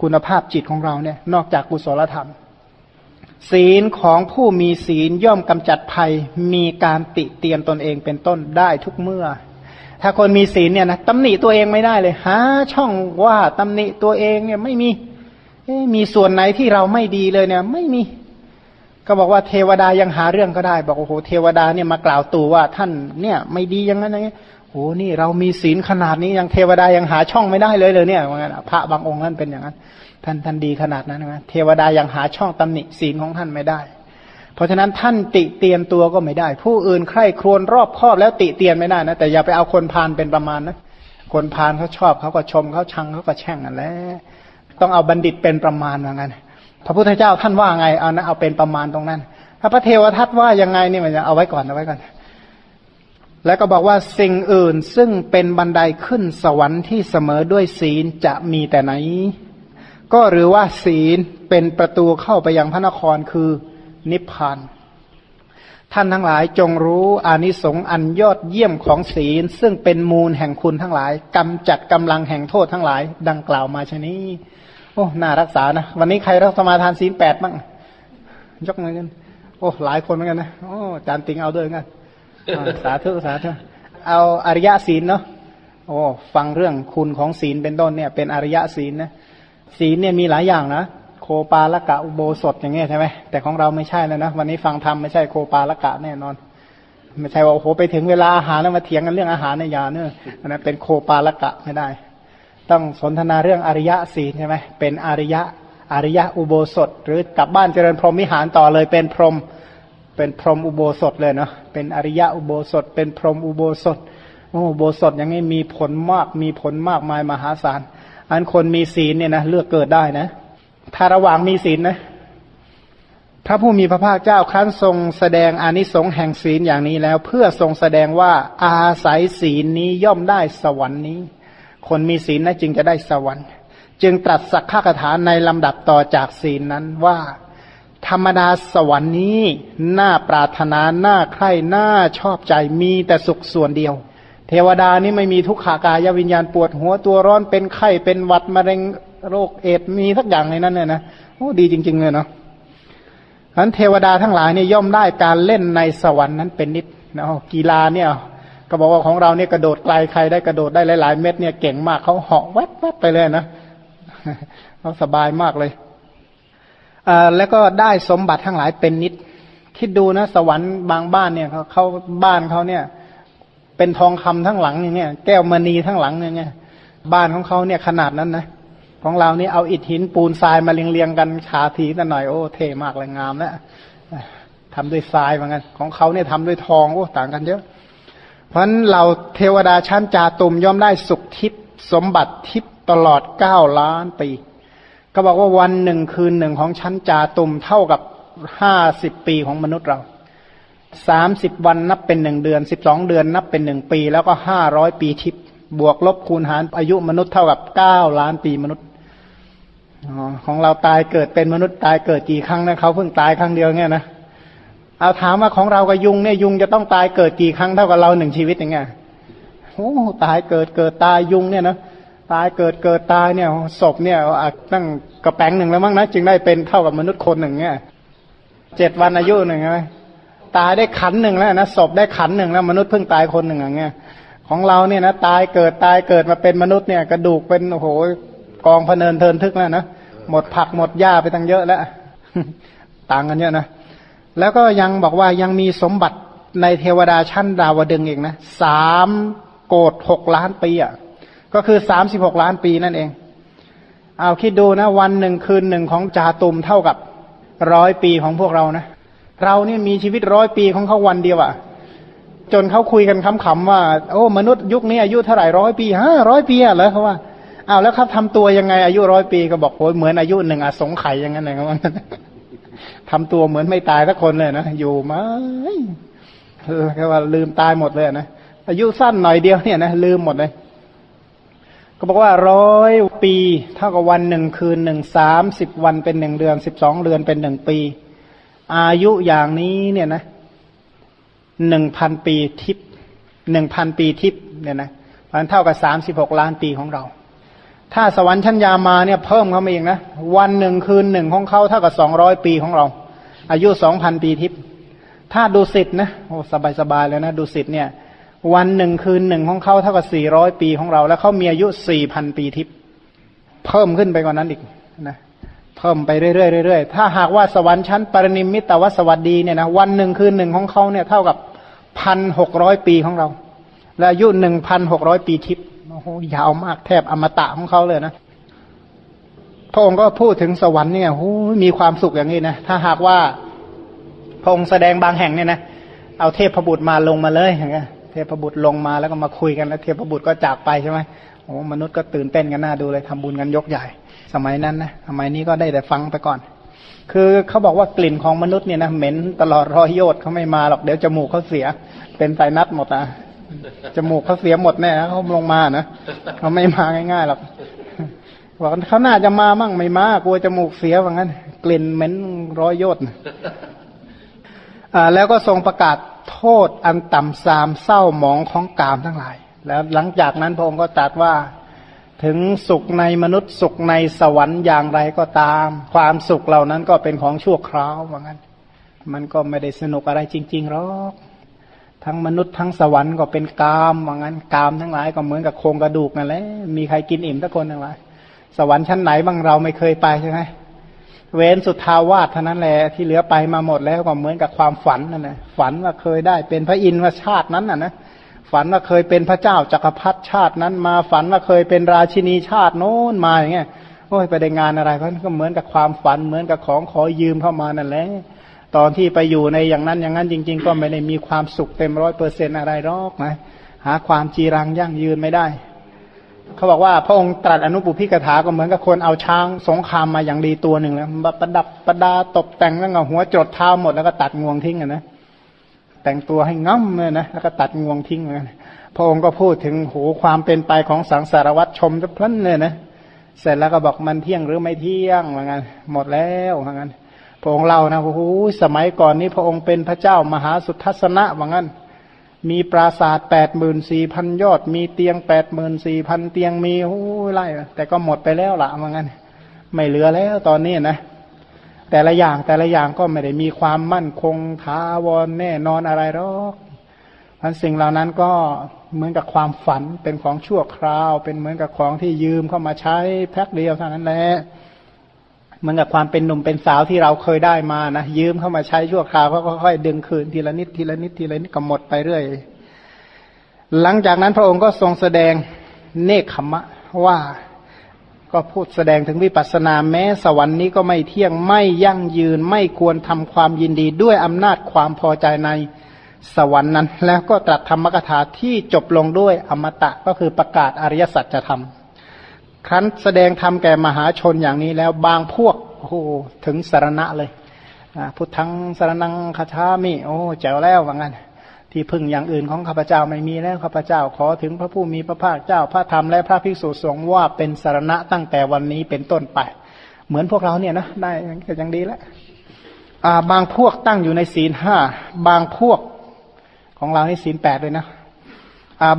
คุณภาพจิตของเราเนี่ย นอกจากกุศลธรรม ศีลของผู้มีศีลย่อมกำจัดภัย มีการติเตียนตนเองเป็นต้นได้ทุกเมื่อ ถ้าคนมีศีลเนี่ยนะตำหนิตัวเองไม่ได้เลยหาช่องว่าตำหนิตัวเองเนี่ยไม่มีมีส่วนไหนที่เราไม่ดีเลยเนี่ย ไม่มี ก็บอกว่าเทวดายังหาเรื่องก็ได้ บอกโอ้โหเทวดาเนี่ยมากล่าวตูว่าท่านเนี่ย ไม่ดีอย่างนั้นอย่างนี้ อ้นี่เรามีศีลขนาดนี้ยังเทวดายังหาช่องไม่ได้เลยเลยเนี่ยว่างั้นพระบางองค์นั้นเป็นอย่างนั้น ท่านท่านดีขนาดนั้นนะเทวดายังหาช่องตำหนิศีลของท่านไม่ได้ เพราะฉะนั้นท่านติเตียนตัวก็ไม่ได้ ผู้อื่นใคร่ครวญรอบครอบแล้วติเตียนไม่ได้นะแต่อย่าไปเอาคนพาลเป็นประมาณนะคนพาลเขาชอบเขาก็ชมเขาชังเขาก็แช่งกันแล้วต้องเอาบัณฑิตเป็นประมาณว่างั้นพระพุทธเจ้าท่านว่าไงเอานะเอาเป็นประมาณตรงนั้น ถ้าพระเทวทัตว่ายังไงนี่มันจะเอาไว้ก่อนเอาไว้ก่อน แล้วก็บอกว่าสิ่งอื่นซึ่งเป็นบันไดขึ้นสวรรค์ที่เสมอด้วยศีลจะมีแต่ไหน ก็หรือว่าศีลเป็นประตูเข้าไปยังพระนครคือนิพพาน ท่านทั้งหลายจงรู้อานิสงส์อันยอดเยี่ยมของศีล ซึ่งเป็นมูลแห่งคุณทั้งหลายกำจัดกำลังแห่งโทษทั้งหลาย ดังกล่าวมาชนี้ โอ้น่ารักษานะ วันนี้ใครรักสมาทานศีลแปดบ้างยกมือกันโอ้หลายคนเหมือนกันนะโอ้จานติงเอาด้วยกัน สาธุสาธุเอาอริยศีลเนาะโอ้ฟังเรื่องคุณของศีลเป็นต้นเนี่ย เป็นอริยศีลนะศีลเนี่ยมีหลายอย่างนะโคปาละกะอุโบสถอย่างเงี้ยใช่ไหมแต่ของเราไม่ใช่แล้วนะวันนี้ฟังธรรมไม่ใช่โคปาละกะแน่นอนไม่ใช่ว่าโอ้โหไปถึงเวลาอาหารแล้วมาเถียงกันเรื่องอาหารในยาเนอะอันนั้นเป็นโคปาละกะไม่ได้ ต้องสนทนาเรื่องอริยะศีลใช่ไหมเป็นอริยะอริยะอุโบสถ หรือกลับบ้านเจริญพรหมวิหารต่อเลยเป็นพรหม เป็นพรหมอุโบสถเลยเนาะเป็นอริยะอุโบสถ เป็นพรหมอุโบสถโอ้อุโบสถอย่างนี้มีผลมากมีผลมากมายมหาศาล อันคนมีศีลเนี่ยนะเลือกเกิดได้นะ ถ้าระหว่างมีศีลนะพระผู้มีพระภาคเจ้าครั้นทรงแสดงอนิสงส์แห่งศีลอย่างนี้แล้ว เพื่อทรงแสดงว่าอาศัยศีลนี้ย่อมได้สวรรค์นี้ คนมีศีลนะจึงจะได้สวรรค์ จึงตรัสสักขคาถาในลำดับต่อจากศีลนั้นว่า ธรรมดาสวรรค์นี้น่าปรารถนาน่าใคร่น่าชอบใจมีแต่สุขส่วนเดียว เทวดานี่ไม่มีทุกขากายวิญญาณปวดหัวตัวร้อนเป็นไข้เป็นหวัดมะเร็งโรคเอดมีทักอย่างในนั้นเลยนะโอ้ดีจริง ๆ เลยเนาะฉันเทวดาทั้งหลายเนี่ยย่อมได้การเล่นในสวรรค์นั้นเป็นนิดนะกีฬาเนี่ยก็บอกว่าของเราเนี่ยกระโดดไกลใครได้กระโดดได้หลาย ๆ เม็ดเนี่ยเก่งมากเขาเหาะแวบๆไปเลยนะเขาสบายมากเลย แล้วก็ได้สมบัติทั้งหลายเป็นนิด คิดดูนะ สวรรค์บางบ้านเนี่ยเขาเขาบ้านเขาเนี่ย เป็นทองคำทั้งหลังอย่างเงี้ยแก้วมณีทั้งหลังอย่างเงี้ยบ้านของเขาเนี่ยขนาดนั้นนะของเรานี่เอาอิฐหินปูนทรายมาเรียงๆกันชาทีแต่หน่อยโอ้เท่มากเลยงามแล้วทำด้วยทรายเหมือนกันของเขาเนี่ยทำด้วยทองโอ้ต่างกันเยอะ เพราะฉะนั้นเราเทวดาชั้นจาตุมย่อมได้สุขทิพย์สมบัติทิพย์ตลอดเก้าล้านปี ก็บอกว่าวันหนึ่งคืนหนึ่งของชั้นจาตุมเท่ากับห้าสิบปีของมนุษย์เราสามสิบวันนับเป็นหนึ่งเดือนสิบสองเดือนนับเป็นหนึ่งปี แล้วก็ห้าร้อยปีทิพย์บวกลบคูณหารอายุมนุษย์เท่ากับเก้าล้านปีมนุษย์ของเราตายเกิดเป็นมนุษย์ตายเกิดกี่ครั้งนะเขาเพิ่งตายครั้งเดียวเนี่ยนะเอาถามว่าของเรากับยุงเนี่ยยุงจะต้องตายเกิดกี่ครั้งเท่ากับเราหนึ่งชีวิตอย่างเงี้ยโอ้ตายเกิดเกิดตายยุงเนี่ยนะ ตายเกิดเกิดตายเนี่ยศพเนี่ยตั้งกระแปงหนึ่งแล้วมั้งนะจึงได้เป็นเท่ากับมนุษย์คนหนึ่งเนี่ยเจ็ดวันอายุหนึ่งใช่ไหมตายได้ขันหนึ่งแล้วนะศพได้ขันหนึ่งแล้วมนุษย์เพิ่งตายคนหนึ่งอย่างเงี้ยของเราเนี่ยนะตายเกิดตายเกิดมาเป็นมนุษย์เนี่ยกระดูกเป็นโอ้โหกองพเนินเทินทึกแล้วนะหมดผักหมดหญ้าไปตั้งเยอะแล้วต่างกันเยอะนะแล้วก็ยังบอกว่ายังมีสมบัติในเทวดาชั้นดาวดึงอีกนะสามโกดหกล้านปีอะ ก็คือสามสิบหกล้านปีนั่นเอง เอาคิดดูนะ วันหนึ่งคืนหนึ่งของจาตุมเท่ากับร้อยปีของพวกเรานะ เราเนี่ยมีชีวิตร้อยปีของเขาวันเดียวอะ่ะ จนเขาคุยกันคำๆว่า โอ้ มนุษย์ยุคนี้อายุเท่าไหร่ร้อยปีฮะร้อยปีอะเหรอเขาว่าอ้าวแล้วครับทำตัวยังไงอายุร้อยปีก็บอกโอ้ยเหมือนอายุหนึ่งอสงไข่อย่างนั้นเลยเขาว่าทำตัวเหมือนไม่ตายสักคนเลยนะอยู่มาเออแค่ว่าลืมตายหมดเลยนะอายุสั้นหน่อยเดียวเนี่ยนะลืมหมดเลย ก็บอกว่าร้อยปีเท่ากับวันหนึ่งคืนหนึ่งสามสิบวันเป็นหนึ่งเดือนสิบสองเดือนเป็นหนึ่งปี อายุอย่างนี้เนี่ยนะหนึ่งพันปีทิพหนึ่งพันปีทิพเนี่ยนะมันเท่ากับสามสิบหกล้านปีของเรา ถ้าสวรรค์ชั้นยามาเนี่ยเพิ่มเข้ามาอีกนะวันหนึ่งคืนหนึ่งของเขาเท่ากับสองร้อยปีของเรา อายุสองพันปีทิพถ้าดูสิทธ์นะโอ้สบายสบายเลยนะดูสิทธ์เนี่ย วันหนึ่งคืนหนึ่งของเขาเท่ากับสี่ร้อยปีของเรา แล้วเขามีอายุสี่พันปีทิพย์เพิ่มขึ้นไปกว่านั้นอีกนะเพิ่มไปเรื่อยๆเรื่อยๆถ้าหากว่าสวรรค์ชั้นปรินิมิตแต่ว่าสวัสดีเนี่ยนะวันหนึ่งคืนหนึ่งของเขาเนี่ยเท่ากับพันหกร้อยปีของเรา และอายุหนึ่งพันหกร้อยปีทิพย์โอ้โหยาวมากแทบอมตะของเขาเลยนะพระองค์ก็พูดถึงสวรรค์เนี่ยโอ้มีความสุขอย่างนี้นะถ้าหากว่าพระองค์แสดงบางแห่งเนี่ยนะเอาเทพบุตรมาลงมาเลยอย่างเงี้ย ทพบุตรลงมาแล้วก็มาคุยกันแล้ว เทพบุตรก็จากไปใช่ไหมโอ้มนุษย์ก็ตื่นเต้นกันหน้าดูเลยทำบุญกันยกใหญ่ สมัยนั้นนะสมัยนี้ก็ได้แต่ฟังไปก่อน คือเขาบอกว่ากลิ่นของมนุษย์เนี่ยนะเหม็นตลอดรอยโยดเขาไม่มาหรอกเดี๋ยวจมูกเขาเสีย เป็นไซนัสหมดอะจมูกเขาเสียหมดแน่เขาลงมานะเขาไม่มาง่ายๆหรอกบอกเขาน่าจะมามั่งไม่มากลัวจมูกเสียว่างั้น กลิ่นเหม็นร้อยโยดอ่า แล้วก็ทรงประกาศโทษอันต่ำซามเศร้าหมองของกามทั้งหลาย แล้วหลังจากนั้นพระองค์ก็ตรัสว่าถึงสุขในมนุษย์สุขในสวรรค์อย่างไรก็ตาม ความสุขเหล่านั้นก็เป็นของชั่วคราวว่างั้น มันก็ไม่ได้สนุกอะไรจริงๆหรอกทั้งมนุษย์ทั้งสวรรค์ก็เป็นกามว่างั้นกามทั้งหลายก็เหมือนกับโครงกระดูกนั่นแหละมีใครกินอิ่มทุกคนทั้งหลายสวรรค์ชั้นไหนบ้างเราไม่เคยไปใช่ไหม เว้นสุดทาวาสเท่านั้นแหละที่เหลือไปมาหมดแล้วก็เหมือนกับความฝันนั่นแหละฝันว่าเคยได้เป็นพระอินทร์ว่าชาตินั้นน่ะนะฝันว่าเคยเป็นพระเจ้าจักรพรรดิชาตินั้นมาฝันว่าเคยเป็นราชินีชาติโน้นมาอย่างเงี้ยโอ้ยไปได้งานอะไรเพราะก็เหมือนกับความฝันเหมือนกับของขอยืมเข้ามานั่นแหละตอนที่ไปอยู่ในอย่างนั้นอย่างนั้นจริง ๆ ก็ไม่ได้มีความสุขเต็มร้อยเปอร์เซ็นอะไรหรอกนะหาความจีรังยั่งยืนไม่ได้ เขาบอกว่าพระองค์ตรัสอนุปุพิกถาก็เหมือนกับคนเอาช้างสงครามมาอย่างดีตัวหนึ่งแล้วประดับประดาตกแต่งแล้วก็หัวจดเท้าหมดแล้วก็ตัดงวงทิ้งนะแต่งตัวให้ง่ำเลยนะแล้วก็ตัดงวงทิ้งเลยพระองค์ก็พูดถึงโหความเป็นไปของสังสารวัตรชมจะพลันเลยนะเสร็จแล้วก็บอกมันเที่ยงหรือไม่เที่ยงว่างั้นหมดแล้วว่างั้นพระองค์เล่านะโอ้โหสมัยก่อนนี้พระองค์เป็นพระเจ้ามหาสุทัศนะว่างั้น มีปราสาทแปดหมื่นสี่พันยอด มีเตียงแปดหมื่นสี่พันเตียงมีโอ้ยไล่แต่ก็หมดไปแล้วละว่างั้น ไม่เหลือแล้วตอนนี้นะ แต่ละอย่างแต่ละอย่างก็ไม่ได้มีความมั่นคงท้าวรแน่นอนอะไรหรอกพันสิ่งเหล่านั้นก็เหมือนกับความฝันเป็นของชั่วคราว เป็นเหมือนกับของที่ยืมเข้ามาใช้แพ็คเดียวเท่านั้นแหละ มือนกับความเป็นหนุ่มเป็นสาวที่เราเคยได้มานะยืมเข้ามาใช้ชั่วคราวก็ค่อยๆดึงคืนทีละนิดทีละนิดทีละนิดก็หมดไปเรื่อย หลังจากนั้นพระองค์ก็ทรงแสดงเนคขมะว่าก็พูดแสดงถึงวิปัสสนาแม้สวรรค์นี้ก็ไม่เที่ยงไม่ยั่งยืนไม่ควรทำความยินดีด้วยอำนาจความพอใจในสวรรค์นั้น แล้วก็ตรัสธรรมกถาที่จบลงด้วยอมตะก็คือประกาศอริยสัจธรรม ครั้นแสดงธรรมแก่มหาชนอย่างนี้แล้วบางพวกโอ้ถึงสารณะเลยพุทธังสารนังคาชามิโอ้แจ๋วแล้วว่างั้นที่พึ่งอย่างอื่นของข้าพเจ้าไม่มีแล้วข้าพเจ้าขอถึงพระผู้มีพระภาคเจ้าพระธรรมและพระภิกษุสงฆ์ว่าเป็นสารณะตั้งแต่วันนี้เป็นต้นไป เหมือนพวกเราเนี่ยนะได้ก็ยังดีแล้วบางพวกตั้งอยู่ในศีลห้าบางพวกของเราในี่ศีลแปดเลยนะ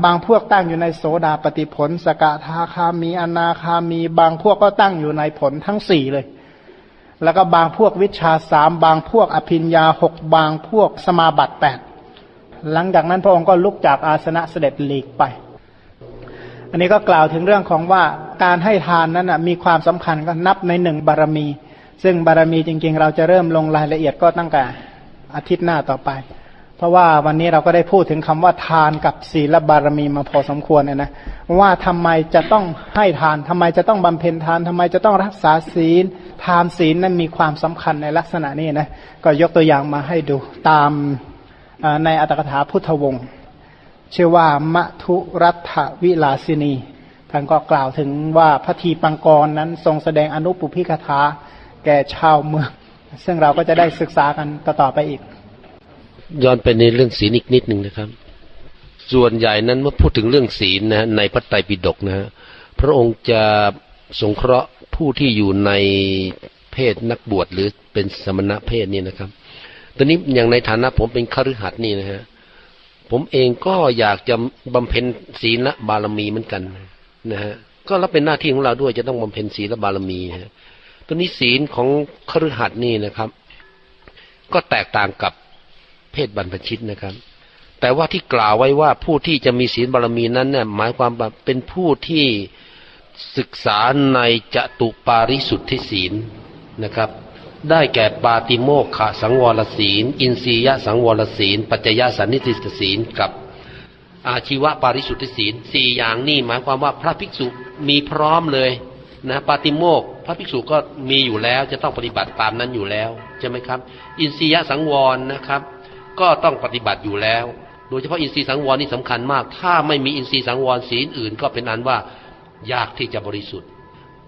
บางพวกตั้งอยู่ในโสดาปฏิผล สกทาคามี อนาคามี บางพวกก็ตั้งอยู่ในผลทั้งสี่เลย แล้วก็บางพวกวิชาสามบางพวกอภิญญาหกบางพวกสมาบัติแปดหลังจากนั้นพระองค์ก็ลุกจากอาสนะเสด็จหลีกไป อันนี้ก็กล่าวถึงเรื่องของว่าการให้ทานนั้นมีความสำคัญก็นับในหนึ่งบารมี ซึ่งบารมีจริงๆ เราจะเริ่มลงรายละเอียดก็ตั้งแต่อาทิตย์หน้าต่อไป เพราะว่าวันนี้เราก็ได้พูดถึงคำว่าทานกับศีลบารมีมาพอสมควรเนี่ยนะว่าทำไมจะต้องให้ทานทำไมจะต้องบำเพ็ญทานทำไมจะต้องรักษาศีล ทานศีลนั้นมีความสำคัญในลักษณะนี้นะก็ยกตัวอย่างมาให้ดูตามในอัตถกถาพุทธวงศ์ชื่อว่ามัทุรัฐวิลาสินีท่านก็กล่าวถึงว่าพระทีปังกรนั้นทรงแสดงอนุปุพิกถาแก่ชาวเมือง ซึ่งเราก็จะได้ศึกษากันต่อไปอีก ย้อนไปในเรื่องศีลอีกนิดหนึ่งนะครับ ส่วนใหญ่นั้นเมื่อพูดถึงเรื่องศีลนะในพระไตรปิฎกนะฮะพระองค์จะสงเคราะห์ผู้ที่อยู่ในเพศนักบวชหรือเป็นสมณะเพศนี่นะครับ ตอนนี้อย่างในฐานะผมเป็นคฤหัสถ์นี่นะฮะผมเองก็อยากจะบำเพ็ญศีลละบารมีเหมือนกันนะฮะก็รับเป็นหน้าที่ของเราด้วยจะต้องบำเพ็ญศีลบารมีฮะตัวนี้ศีลของคฤหัสถ์นี่นะครับ ก็แตกต่างกับ เพศบรรพชิตนะครับ แต่ว่าที่กล่าวไว้ว่าผู้ที่จะมีศีลบารมีนั้นเนี่ยหมายความว่าเป็นผู้ที่ศึกษาในจตุปาริสุทธิศีลนะครับได้แก่ปาติโมกขสังวรศีล อินทรียสังวรศีล ปัจจยสันนิติศีลกับอาชีวะปาริสุทธิศีลสี่อย่างนี่หมายความว่าพระภิกษุมีพร้อมเลยนะปาติโมกพระภิกษุก็มีอยู่แล้วจะต้องปฏิบัติตามนั้นอยู่แล้วใช่ไหมครับ อินทรียสังวรนะครับ ก็ต้องปฏิบัติอยู่แล้ว โดยเฉพาะอินทรีย์สังวรนี่สำคัญมาก ถ้าไม่มีอินทรีย์สังวรศีลอื่น ก็เป็นอันว่ายากที่จะบริสุทธิ์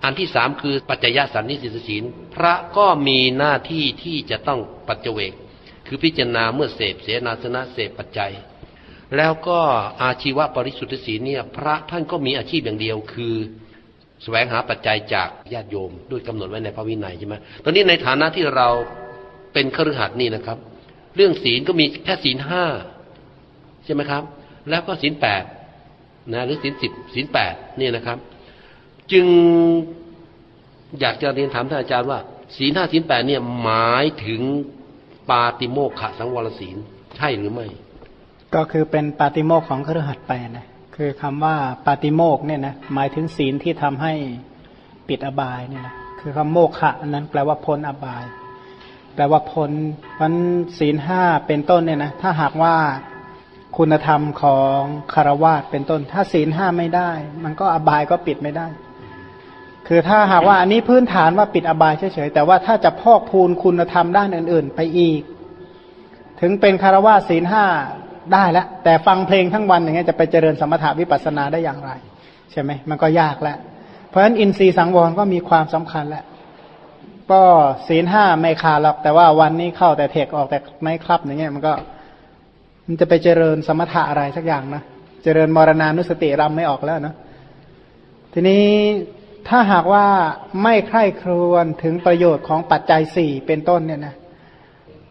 อันที่สามคือปัจจยสันนิสิตศีล พระก็มีหน้าที่ที่จะต้องปัจเจก คือพิจารณาเมื่อเสพเสนาสนะเสพปัจจัย แล้วก็อาชีวะปริสุทธิศีลเนี่ยพระท่านก็มีอาชีพอย่างเดียวคือแสวงหาปัจจัยจากญาติโยม ด้วยกำหนดไว้ในพระวินัยใช่ไหมตอนนี้ในฐานะที่เราเป็นคฤหัสถ์นี่นะครับ เรื่องศีลก็มีแค่ศีลห้าใช่ไหมครับ แล้วก็ศีลแปดนะหรือศีลสิบศีลแปดนี่นะครับ จึงอยากจะเรียนถามท่านอาจารย์ว่าศีลห้าศีลแปดเนี่ยหมายถึงปาติโมกขะสังวรศีลใช่หรือไม่ ก็คือเป็นปาติโมกของครหัสถ์ไปนะคือคำว่าปาติโมกเนี่ยนะหมายถึงศีลที่ทำให้ปิดอบายเนี่ยนะคือคำโมกขะนั้นแปลว่าพ้นอบาย แปลว่าพ้นวันศีลห้าเป็นต้นเนี่ยนะถ้าหากว่าคุณธรรมของคารวาสเป็นต้น ถ้าศีลห้าไม่ได้ มันก็อบายก็ปิดไม่ได้ คือถ้าหากว่าอันนี้พื้นฐานว่าปิดอบายเฉยๆแต่ว่าถ้าจะพอกพูนคุณธรรมด้านอื่น ๆ ไปอีก ถึงเป็นคารวาสศีลห้าได้แล้วแต่ฟังเพลงทั้งวันอย่างเงี้ยจะไปเจริญสมถาวิปัสสนาได้อย่างไร ใช่ไหมมันก็ยากแล้วเพราะฉะนั้นอินทรีย์สังวรก็มีความสำคัญแหละ ก็ศีลห้าไม่ขาดหรอกแต่ว่าวันนี้เข้าแต่เทคออกแต่ไม่คลับอย่างเงี้ยมันก็ มันจะไปเจริญสมถะอะไรสักอย่างนะเจริญมรณานุสติรำไม่ออกแล้วนะทีนี้ถ้าหากว่าไม่ใคร่ครวญถึงประโยชน์ของปัจจัยสี่เป็นต้นเนี่ยนะ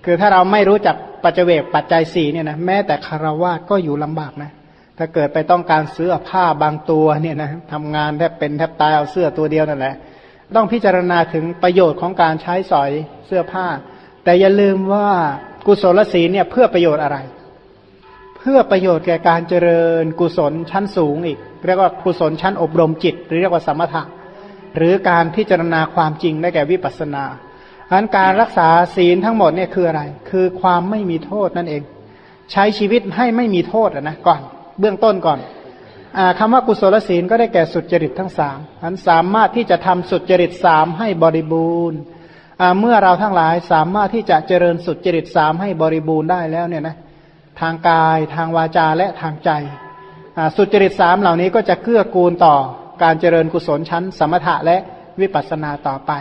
คือถ้าเราไม่รู้จักปัจเจกปัจจัยสี่เนี่ยนะแม้แต่คารวาสก็อยู่ลำบากนะถ้าเกิดไปต้องการซื้อผ้าบางตัวเนี่ยนะทำงานแทบเป็นแทบตายเอาเสื้อตัวเดียวนั่นแหละ ต้องพิจารณาถึงประโยชน์ของการใช้สอยเสื้อผ้า แต่อย่าลืมว่ากุศลศีลเนี่ยเพื่อประโยชน์อะไร เพื่อประโยชน์แก่การเจริญกุศลชั้นสูงอีก เรียกว่ากุศลชั้นอบรมจิต หรือเรียกว่าสมถะ หรือการพิจารณาความจริงได้แก่วิปัสสนาอันการรักษาศีลทั้งหมดเนี่ยคืออะไร คือความไม่มีโทษนั่นเอง ใช้ชีวิตให้ไม่มีโทษนะก่อน เบื้องต้นก่อน คำว่ากุศลศีลก็ได้แก่สุจริตทั้งสามอันสามารถที่จะทำสุจริตสามให้บริบูรณ์เมื่อเราทั้งหลายสามารถที่จะเจริญสุจริตสามให้บริบูรณ์ได้แล้วเนี่ยนะทางกายทางวาจาและทางใจสุจริตสามเหล่านี้ก็จะเกื้อกูลต่อการเจริญกุศลชั้น สมถะและวิปัสสนาต่อไป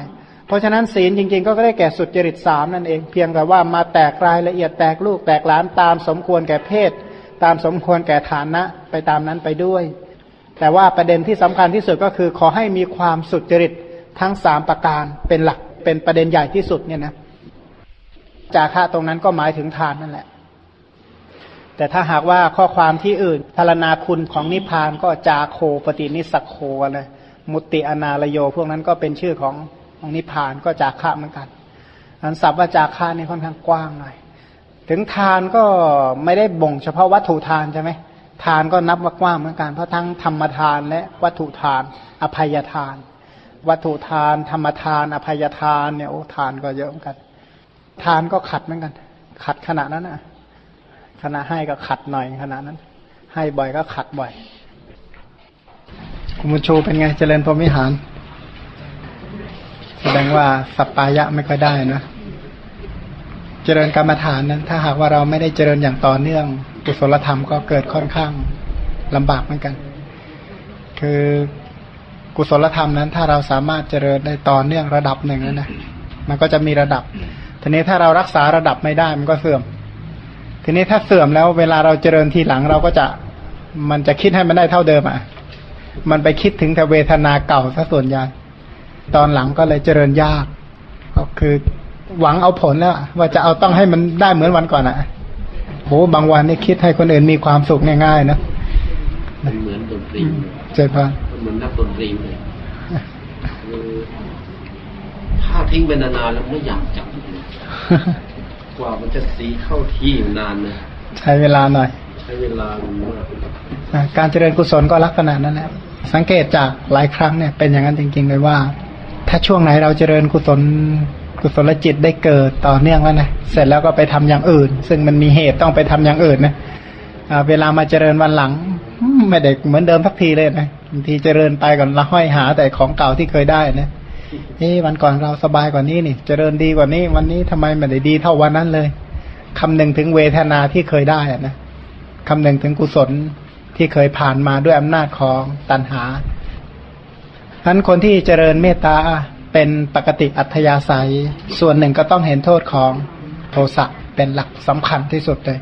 เพราะฉะนั้นศีลจริงๆ ก็ได้แก่สุดจริตสามนั่นเอง เพียงแต่ว่ามาแตกรายละเอียดแตกลูกแตกหลานตามสมควรแก่เพศ ตามสมควรแก่ฐานะไปตามนั้นไปด้วย แต่ว่าประเด็นที่สำคัญที่สุดก็คือขอให้มีความสุดจริตทั้งสามประการเป็นหลักเป็นประเด็นใหญ่ที่สุดเนี่ยนะจาคะตรงนั้นก็หมายถึงทานนั่นแหละ แต่ถ้าหากว่าข้อความที่อื่นพารณาคุณของนิพพานก็จาโคปฏินิสักโคนะมุติอนาลโย พวกนั้นก็เป็นชื่อของของนิพพานก็จาคะเหมือนกันอันศัพท์ว่าจาคะนี่ค่อนข้างกว้างหน่อย ถึงทานก็ไม่ได้บ่งเฉพาะวัตถุทานใช่ไหมทานก็นับว่ากว้างเหมือนกันเพราะทั้งธรรมทานและวัตถุทาน อภัยทาน วัตถุทาน ธรรมทาน อภัยทานเนี่ยโอ้ทานก็เยอะเหมือนกัน ทานก็ขัดเหมือนกัน ขัดขนาดนั้นนะขณะให้ก็ขัดหน่อยขนาดนั้น ให้บ่อยก็ขัดบ่อย คุณบุญชูเป็นไงเจริญพรหมิหาร แสดงว่าสัปปายะไม่ค่อยได้นะ เจริญกรรมฐานนั้น ถ้าหากว่าเราไม่ได้เจริญอย่างต่อเนื่องกุศลธรรมก็เกิดค่อนข้างลำบากเหมือนกัน คือกุศลธรรมนั้น ถ้าเราสามารถเจริญได้ต่อเนื่องระดับหนึ่งแล้วนะมันก็จะมีระดับ ทีนี้ถ้าเรารักษาระดับไม่ได้มันก็เสื่อม ทีนี้ถ้าเสื่อมแล้วเวลาเราเจริญทีหลังเราก็จะมันจะคิดให้มันได้เท่าเดิมอะ มันไปคิดถึงแต่เวทนาเก่าซะส่วนใหญ่ ตอนหลังก็เลยเจริญยาก ก็คือ หวังเอาผลแล้วว่าจะเอาต้องให้มันได้เหมือนวันก่อนอะโหบางวันนี่คิดให้คนอื่นมีความสุขง่ายๆนะเหมือนดนตรีเจ็บปะเหมือนนักดนตรีเลยถ้าทิ้งไปนานๆแล้วไม่อยากจับกว่ามันจะสีเข้าที่นานเลยใช้เวลาหน่อย ใช้เวลามากการเจริญกุศลก็ลักษณะนั้นแหละสังเกตจากหลายครั้งเนี่ยเป็นอย่างนั้นจริงๆเลยว่า ถ้าช่วงไหนเราเจริญกุศล กุศลจิตได้เกิดต่อเนื่องแล้วนะเสร็จแล้วก็ไปทำอย่างอื่น ซึ่งมันมีเหตุต้องไปทำอย่างอื่นนะเวลามาเจริญวันหลังไม่ได้เหมือนเดิมทักทีเลยนะบางทีเจริญไปก่อนละห้อยหาแต่ของเก่าที่เคยได้นะเอ้วันก่อนเราสบายกว่านี้นี่ เจริญดีกว่านี้ วันนี้ทำไมไม่ได้ดีเท่าวันนั้นเลยคำหนึ่งถึงเวทนาที่เคยได้นะคำหนึ่งถึงกุศลที่เคยผ่านมาด้วยอำนาจของตัณหาทั้นคนที่เจริญเมตตา เป็นปกติอัธยาศัย ส่วนหนึ่งก็ต้องเห็นโทษของโทสะเป็นหลักสำคัญที่สุดเลย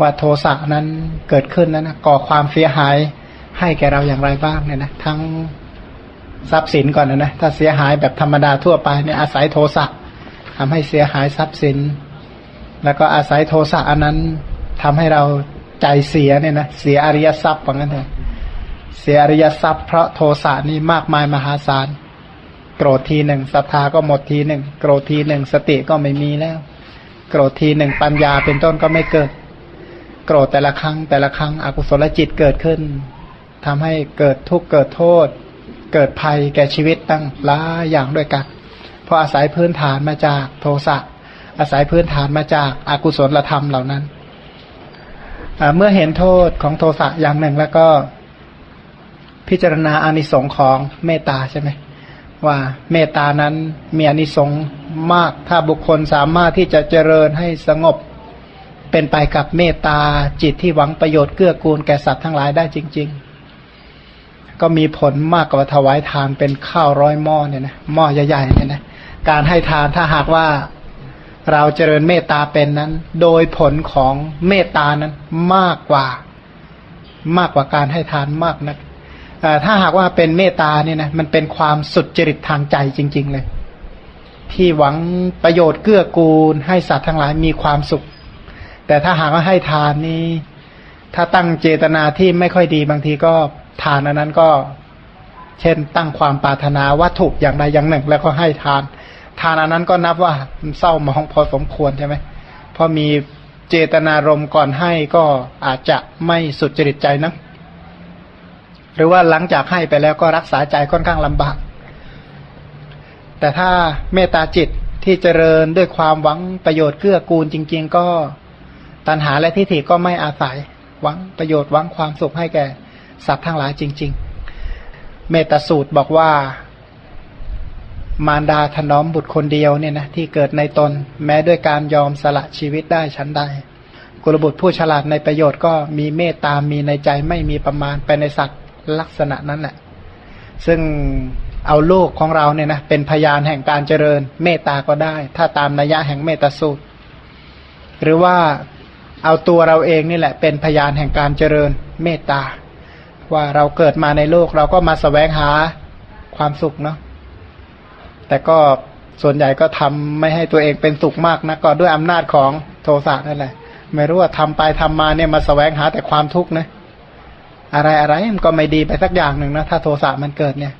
ว่าโทสะนั้นเกิดขึ้นนั้นก่อความเสียหายให้แก่เราอย่างไรบ้างเนี่ยนะทั้งทรัพย์สินก่อนนะนะถ้าเสียหายแบบธรรมดาทั่วไปเนี่ยอาศัยโทสะทำให้เสียหายทรัพย์สิน แล้วก็อาศัยโทสะอันนั้นทำให้เราใจเสียเนี่ยนะเสียอริยทรัพย์ว่างั้นเถอะเสียอริยทรัพย์เพราะโทสะนี่มากมายมหาศาล โกรธทีหนึ่งศรัทธาก็หมดทีหนึ่งโกรธทีหนึ่งสติก็ไม่มีแล้ว โกรธทีหนึ่งปัญญาเป็นต้นก็ไม่เกิด โกรธแต่ละครั้ง แต่ละครั้งอกุศลจิตเกิดขึ้นทำให้เกิดทุกข์เกิดโทษ เกิดภัยแก่ชีวิตตั้งหลายอย่างด้วยกันเพราะอาศัยพื้นฐานมาจากโทสะอาศัยพื้นฐานมาจากอากุศลธรรมเหล่านั้นเมื่อเห็นโทษของโทสะอย่างหนึ่งแล้วก็พิจารณาอานิสงส์ของเมตตาใช่ไหม ว่าเมตตานั้นมีอนิสงส์มาก ถ้าบุคคลสามารถที่จะเจริญให้สงบเป็นไปกับเมตตาจิตที่หวังประโยชน์เกื้อกูลแก่สัตว์ทั้งหลายได้จริง ๆ ก็มีผลมากกว่าถวายทานเป็นข้าวร้อยหม้อเนี่ยนะหม้อใหญ่ๆเนี่ยนะการให้ทานถ้าหากว่าเราเจริญเมตตาเป็นนั้น โดยผลของเมตตานั้นมากกว่ามากกว่าการให้ทานมากนะ ถ้าหากว่าเป็นเมตตาเนี่ยนะมันเป็นความสุดจริตทางใจจริง ๆ เลย ที่หวังประโยชน์เกื้อกูล ให้สัตว์ทั้งหลายมีความสุข แต่ถ้าหากว่าให้ทานนี้ ถ้าตั้งเจตนาที่ไม่ค่อยดีบางทีก็ทานอันนั้นก็ เช่น ตั้งความปรารถนาวัตถุอย่างใดอย่างหนึ่ง แล้วก็ให้ทาน ทานอันนั้นก็นับว่าเศร้ามองพอสมควรใช่ไหมเพราะมีเจตนารมณ์ก่อนให้ก็อาจจะไม่สุดจริตใจนะ หรือว่าหลังจากให้ไปแล้วก็รักษาใจค่อนข้างลำบาก แต่ถ้าเมตตาจิตที่เจริญด้วยความหวังประโยชน์เกื้อกูลจริง ๆ ก็ตัณหาและทิฏฐิก็ไม่อาศัยหวังประโยชน์หวังความสุขให้แก่สัตว์ทั้งหลายจริง ๆ เมตตาสูตรบอกว่า มารดาถนอมบุตรคนเดียวเนี่ยนะที่เกิดในตน แม้ด้วยการยอมสละชีวิตได้ชั้นใดกุลบุตรผู้ฉลาดในประโยชน์ก็มีเมตตามีในใจไม่มีประมาณไปในสัตว์ ลักษณะนั้นแหละซึ่งเอาลูกของเราเนี่ยนะเป็นพยานแห่งการเจริญ เมตตาก็ได้ ถ้าตามนัยยะแห่งเมตตาสูตร หรือว่าเอาตัวเราเองนี่แหละ เป็นพยานแห่งการเจริญเมตตา ว่าเราเกิดมาในโลกเราก็มาสแสวงหาความสุขเนาะแต่ก็ส่วนใหญ่ก็ทำไม่ให้ตัวเองเป็นสุขมากนะก็ด้วยอำนาจของโทสะนั่นแหละ ไม่รู้ว่าทำไปทำมาเนี่ยมาสแสวงหาแต่ความทุกข์นะ อะไรอะไรมันก็ไม่ดีไปสักอย่างหนึ่งนะถ้าโทสะมันเกิดเนี่ย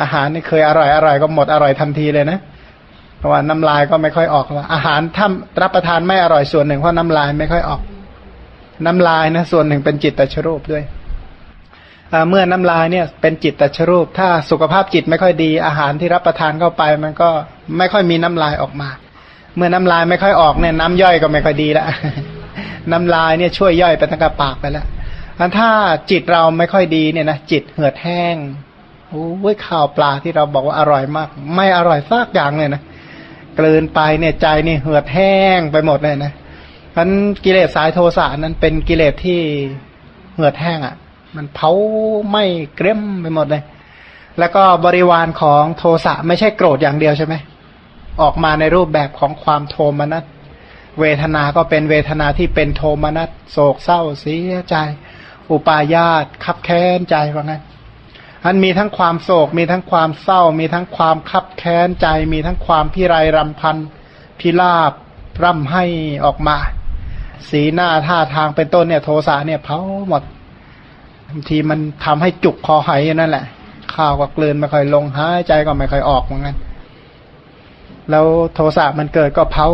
อาหารนี่เคยอร่อยอร่อยก็หมดอร่อยทันทีเลยนะเพราะว่าน้ำลายก็ไม่ค่อยออกว่าอาหารถ้ารับประทานไม่อร่อยส่วนหนึ่งเพราะน้ำลายไม่ค่อยออก น้ำลายนะส่วนหนึ่งเป็นจิตตชรูปด้วยเมื่อน้ำลายเนี่ยเป็นจิตตชรูป ถ้าสุขภาพจิตไม่ค่อยดี อาหารที่รับประทานเข้าไป มันก็ไม่ค่อยมีน้ำลายออกมา เมื่อน้ำลายไม่ค่อยออกเนี่ยน้ำย่อยก็ไม่ค่อยดีละน้ำลายเนี่ยช่วยย่อยไปทั้งกระปากไปแล้ว อันถ้าจิตเราไม่ค่อยดีเนี่ยนะจิตเหือดแห้งโอ้ยข้าวปลาที่เราบอกว่าอร่อยมาก ไม่อร่อยซากอย่างเลยนะกลืนไปเนี่ยใจนี่เหือดแห้งไปหมดเลยนะเพราะกิเลสสายโทสะนั้นเป็นกิเลสที่เหือดแห้งอะ่ะ มันเผาไหม้เกรียมไปหมดเลย แล้วก็บริวารของโทสะไม่ใช่โกรธอย่างเดียวใช่ไหมออกมาในรูปแบบของความโทมนัสเวทนาก็เป็นเวทนาที่เป็นโทมนัสโศกเศร้าเสียใจ อุปาญาตคับแค้นใจว่างั้นอันมีทั้งความโศก มีทั้งความเศร้า มีทั้งความคับแค้นใจ มีทั้งความพิไรรำพันพิลาบร่ำให้ออกมา สีหน้าท่าทางเป็นต้นเนี่ย โทสะเนี่ยเผาหมดบางทีมันทำให้จุกคอหายนั่นแหละ ข้าวก็กลืนไม่ค่อยลงหายใจก็ไม่ค่อยออกเหมือนกันแล้วโทสะมันเกิดก็เผา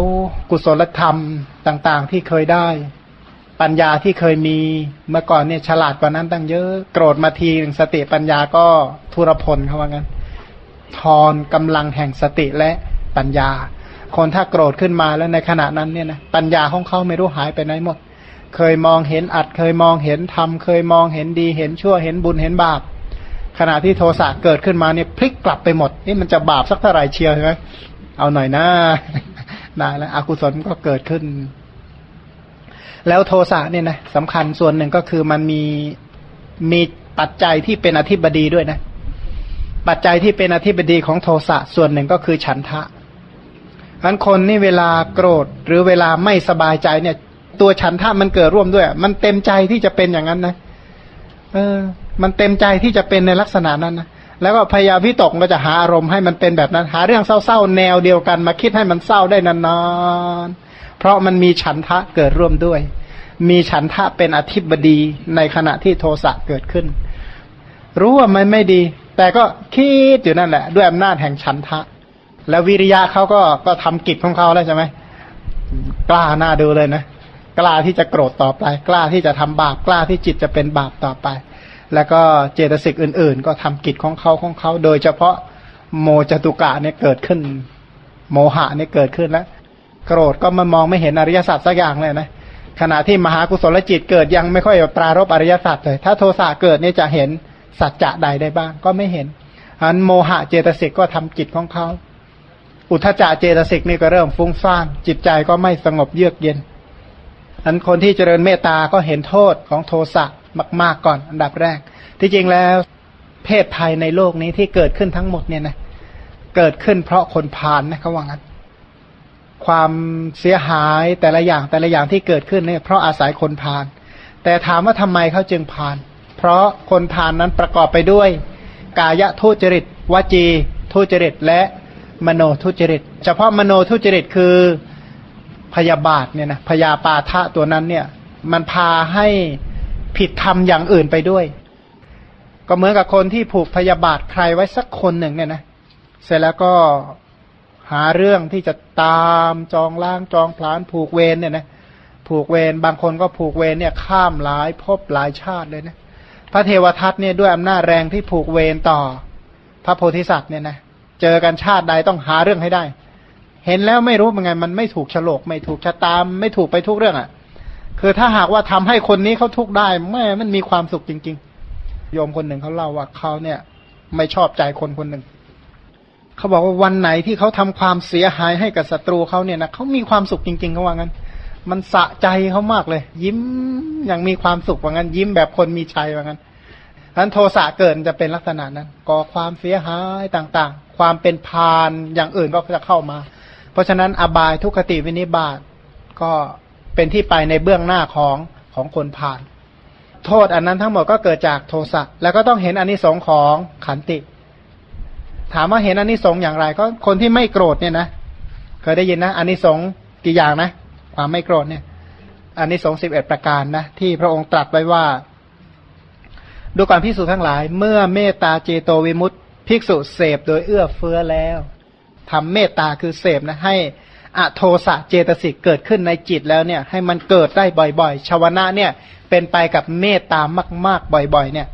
กุศลธรรมต่าง ๆ ที่เคยได้ ปัญญาที่เคยมีเมื่อก่อนเนี่ยฉลาดกว่านั้นตั้งเยอะโกรธมาทีหนึ่งสติปัญญาก็ทุรพลเขาว่างั้นทอนกำลังแห่งสติและปัญญา คนถ้าโกรธขึ้นมาแล้วในขณะนั้นเนี่ยนะปัญญาของเขาไม่รู้หายไปไหนหมด เคยมองเห็นอัด เคยมองเห็นทำเคยมองเห็นดี เห็นชั่วเห็นบุญเห็นบาป ขณะที่โทสะเกิดขึ้นมาเนี่ยพลิกกลับไปหมด นี่มันจะบาปสักเท่าไหร่เชียวใช่ไหมเอาหน่อยนะได้แล้วอกุศลก็เกิดขึ้น แล้วโทสะเนี่ยนะสำคัญส่วนหนึ่งก็คือมันมีมีปัจจัยที่เป็นอธิบดีด้วยนะ ปัจจัยที่เป็นอธิบดีของโทสะส่วนหนึ่งก็คือฉันทะอันคนนี่เวลาโกรธหรือเวลาไม่สบายใจเนี่ย ตัวฉันทะมันเกิดร่วมด้วย มันเต็มใจที่จะเป็นอย่างนั้นนะเออ มันเต็มใจที่จะเป็นในลักษณะนั้นนะแล้วก็พยายามวิตกก็จะหาอารมณ์ให้มันเป็นแบบนั้น หาเรื่องเศร้าๆแนวเดียวกันมาคิดให้มันเศร้าได้นานๆ ราะมันมีฉันทะเกิดร่วมด้วย มีฉันทะเป็นอธิบดีในขณะที่โทสะเกิดขึ้น รู้ว่ามันไม่ดี แต่ก็คิดอยู่นั่นแหละ ด้วยอำนาจแห่งฉันทะ แล้ววิริยะเขาก็ก็ทำกิจของเขาแล้วใช่ไหมกล้าหน้าดูเลยนะกล้าที่จะโกรธต่อไป กล้าที่จะทำบาปกล้าที่จิตจะเป็นบาปต่อไป แล้วก็เจตสิกอื่น ๆ ก็ทำกิจของเขาของเขา โดยเฉพาะโมจตุกะเนี่ยเกิดขึ้น โมหะเนี่ยเกิดขึ้นแล้ว โกรธก็มามองไม่เห็นอริยสัจสักอย่างเลยนะขณะที่มหากุศลจิตเกิดยังไม่ค่อยปรารบอริยสัจเลย ถ้าโทสะเกิดเนี่ยจะเห็นสัจจะใดได้บ้าง ก็ไม่เห็นอันโมหะเจตสิกก็ทำจิตของเขา อุทจจะเจตสิกนี่ก็เริ่มฟุ้งซ่าน จิตใจก็ไม่สงบเยือกเย็น อันคนที่เจริญเมตตาก็เห็นโทษของโทสะมาก ๆก่อน อันดับแรก ที่จริงแล้วเพศภัยในโลกนี้ที่เกิดขึ้นทั้งหมดเนี่ยนะเกิดขึ้นเพราะคนพาลนะเขาว่างั้น ความเสียหายแต่ละอย่างแต่ละอย่างที่เกิดขึ้นเนี่ยเพราะอาศัยคนพาลแต่ถามว่าทำไมเขาจึงพาลเพราะคนพาลนนั้นประกอบไปด้วย กายทุจริตวจีทุจริตและมโนทุจริต เฉพาะมโนทุจริตคือพยาบาทเนี่ยนะพยาปาทะตัวนั้นเนี่ยมันพาให้ผิดธรรมอย่างอื่นไปด้วย ก็เหมือนกับคนที่ผูกพยาบาทใครไว้สักคนหนึ่งเนี่ยนะเสร็จแล้วก็ หาเรื่องที่จะตามจองล่างจองพลานผูกเวรเนี่ยนะผูกเวรบางคนก็ผูกเวรเนี่ยข้ามหลายพบหลายชาติเลยนะพระเทวทัตเนี่ยด้วยอำนาจแรงที่ผูกเวรต่อ พระโพธิสัตว์เนี่ยนะเจอกันชาติใดต้องหาเรื่องให้ได้ เห็นแล้วไม่รู้เป็นไงมันไม่ถูกฉลก ไม่ถูกชะตามไม่ถูกไปทุกเรื่องอะ่ะ คือถ้าหากว่าทำให้คนนี้เขาทุกข์ได้แม่มันมีความสุขจริง ๆ โยมคนหนึ่งเขาเล่าว่าเขาเนี่ย ไม่ชอบใจคนคนหนึ่ง เขาบอกว่าวันไหนที่เขาทำความเสียหายให้กับศัตรูเขาเนี่ยนะเขามีความสุขจริงๆเขาว่างั้น มันสะใจเขามากเลย ยิ้มอย่างมีความสุขว่างั้น ยิ้มแบบคนมีชัยว่างั้นนั้นโทสะเกิดจะเป็นลักษณะนั้นก่อความเสียหายต่างๆ ความเป็นพานอย่างอื่นก็จะเข้ามา เพราะฉะนั้นอบายทุกขติวินิบาตก็เป็นที่ไปในเบื้องหน้าของของคนผาน โทษอันนั้นทั้งหมดก็เกิดจากโทสะแล้วก็ต้องเห็นอนนิสงส์ของขันติ ถามว่าเห็นอนนิสงส์อย่างไรก็คนที่ไม่โกรธเนี่ยนะเคยได้ยินนะอนนิสงส์กี่อย่างนะ ความไม่โกรธเนี่ยอนนิสงส์สิบเอ็ดประการนะที่พระองค์ตรัสไว้ว่า ดูการพิสูจน์ทั้งหลาย เมื่อเมตตาเจโตวิมุตติภิกษุเสพโดยเอื้อเฟื้อแล้วทำเมตตาคือเสพนะให้อโทสะเจตสิกเกิดขึ้นในจิตแล้วเนี่ย ให้มันเกิดได้บ่อยๆ ชาวนะเนี่ย เป็นไปกับเมตตามาก ๆ บ่อย ๆ เนี่ย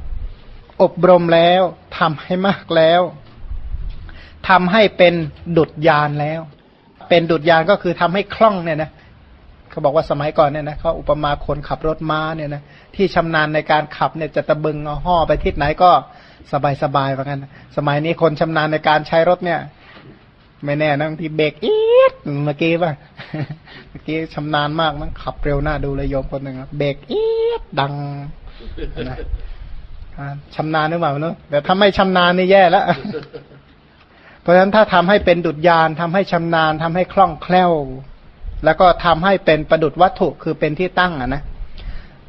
อบรมแล้วทำให้มากแล้ว ทำให้เป็นดุดยานแล้ว เป็นดุดยานก็คือทำให้คล่องเนี่ยนะเขาบอกว่าสมัยก่อนเนี่ยนะเขาอุปมาคนขับรถม้าเนี่ยนะที่ชำนาญในการขับเนี่ยจะตะบึงเอาห่อไปทิศไหนก็สบายๆเหมือนกัน สมัยนี้คนชำนาญในการใช้รถเนี่ย ไม่แน่นะบางทีเบรกอีดเมื่อกี้ป่ะเมื่อกี้ชำนาญมากมันขับเร็วหน้าดูเลยโยมคนหนึ่งเบรกอีดดังนะชำนาญหรือเปล่าเนาะแต่ถ้าไม่ชำนาญนี่แย่แล้ว เพราะฉะนั้นถ้าทำให้เป็นดุจยานทำให้ชำนาญทำให้คล่องแคล่ว แล้วก็ทำให้เป็นประดุจวัตถุคือเป็นที่ตั้งอะนะ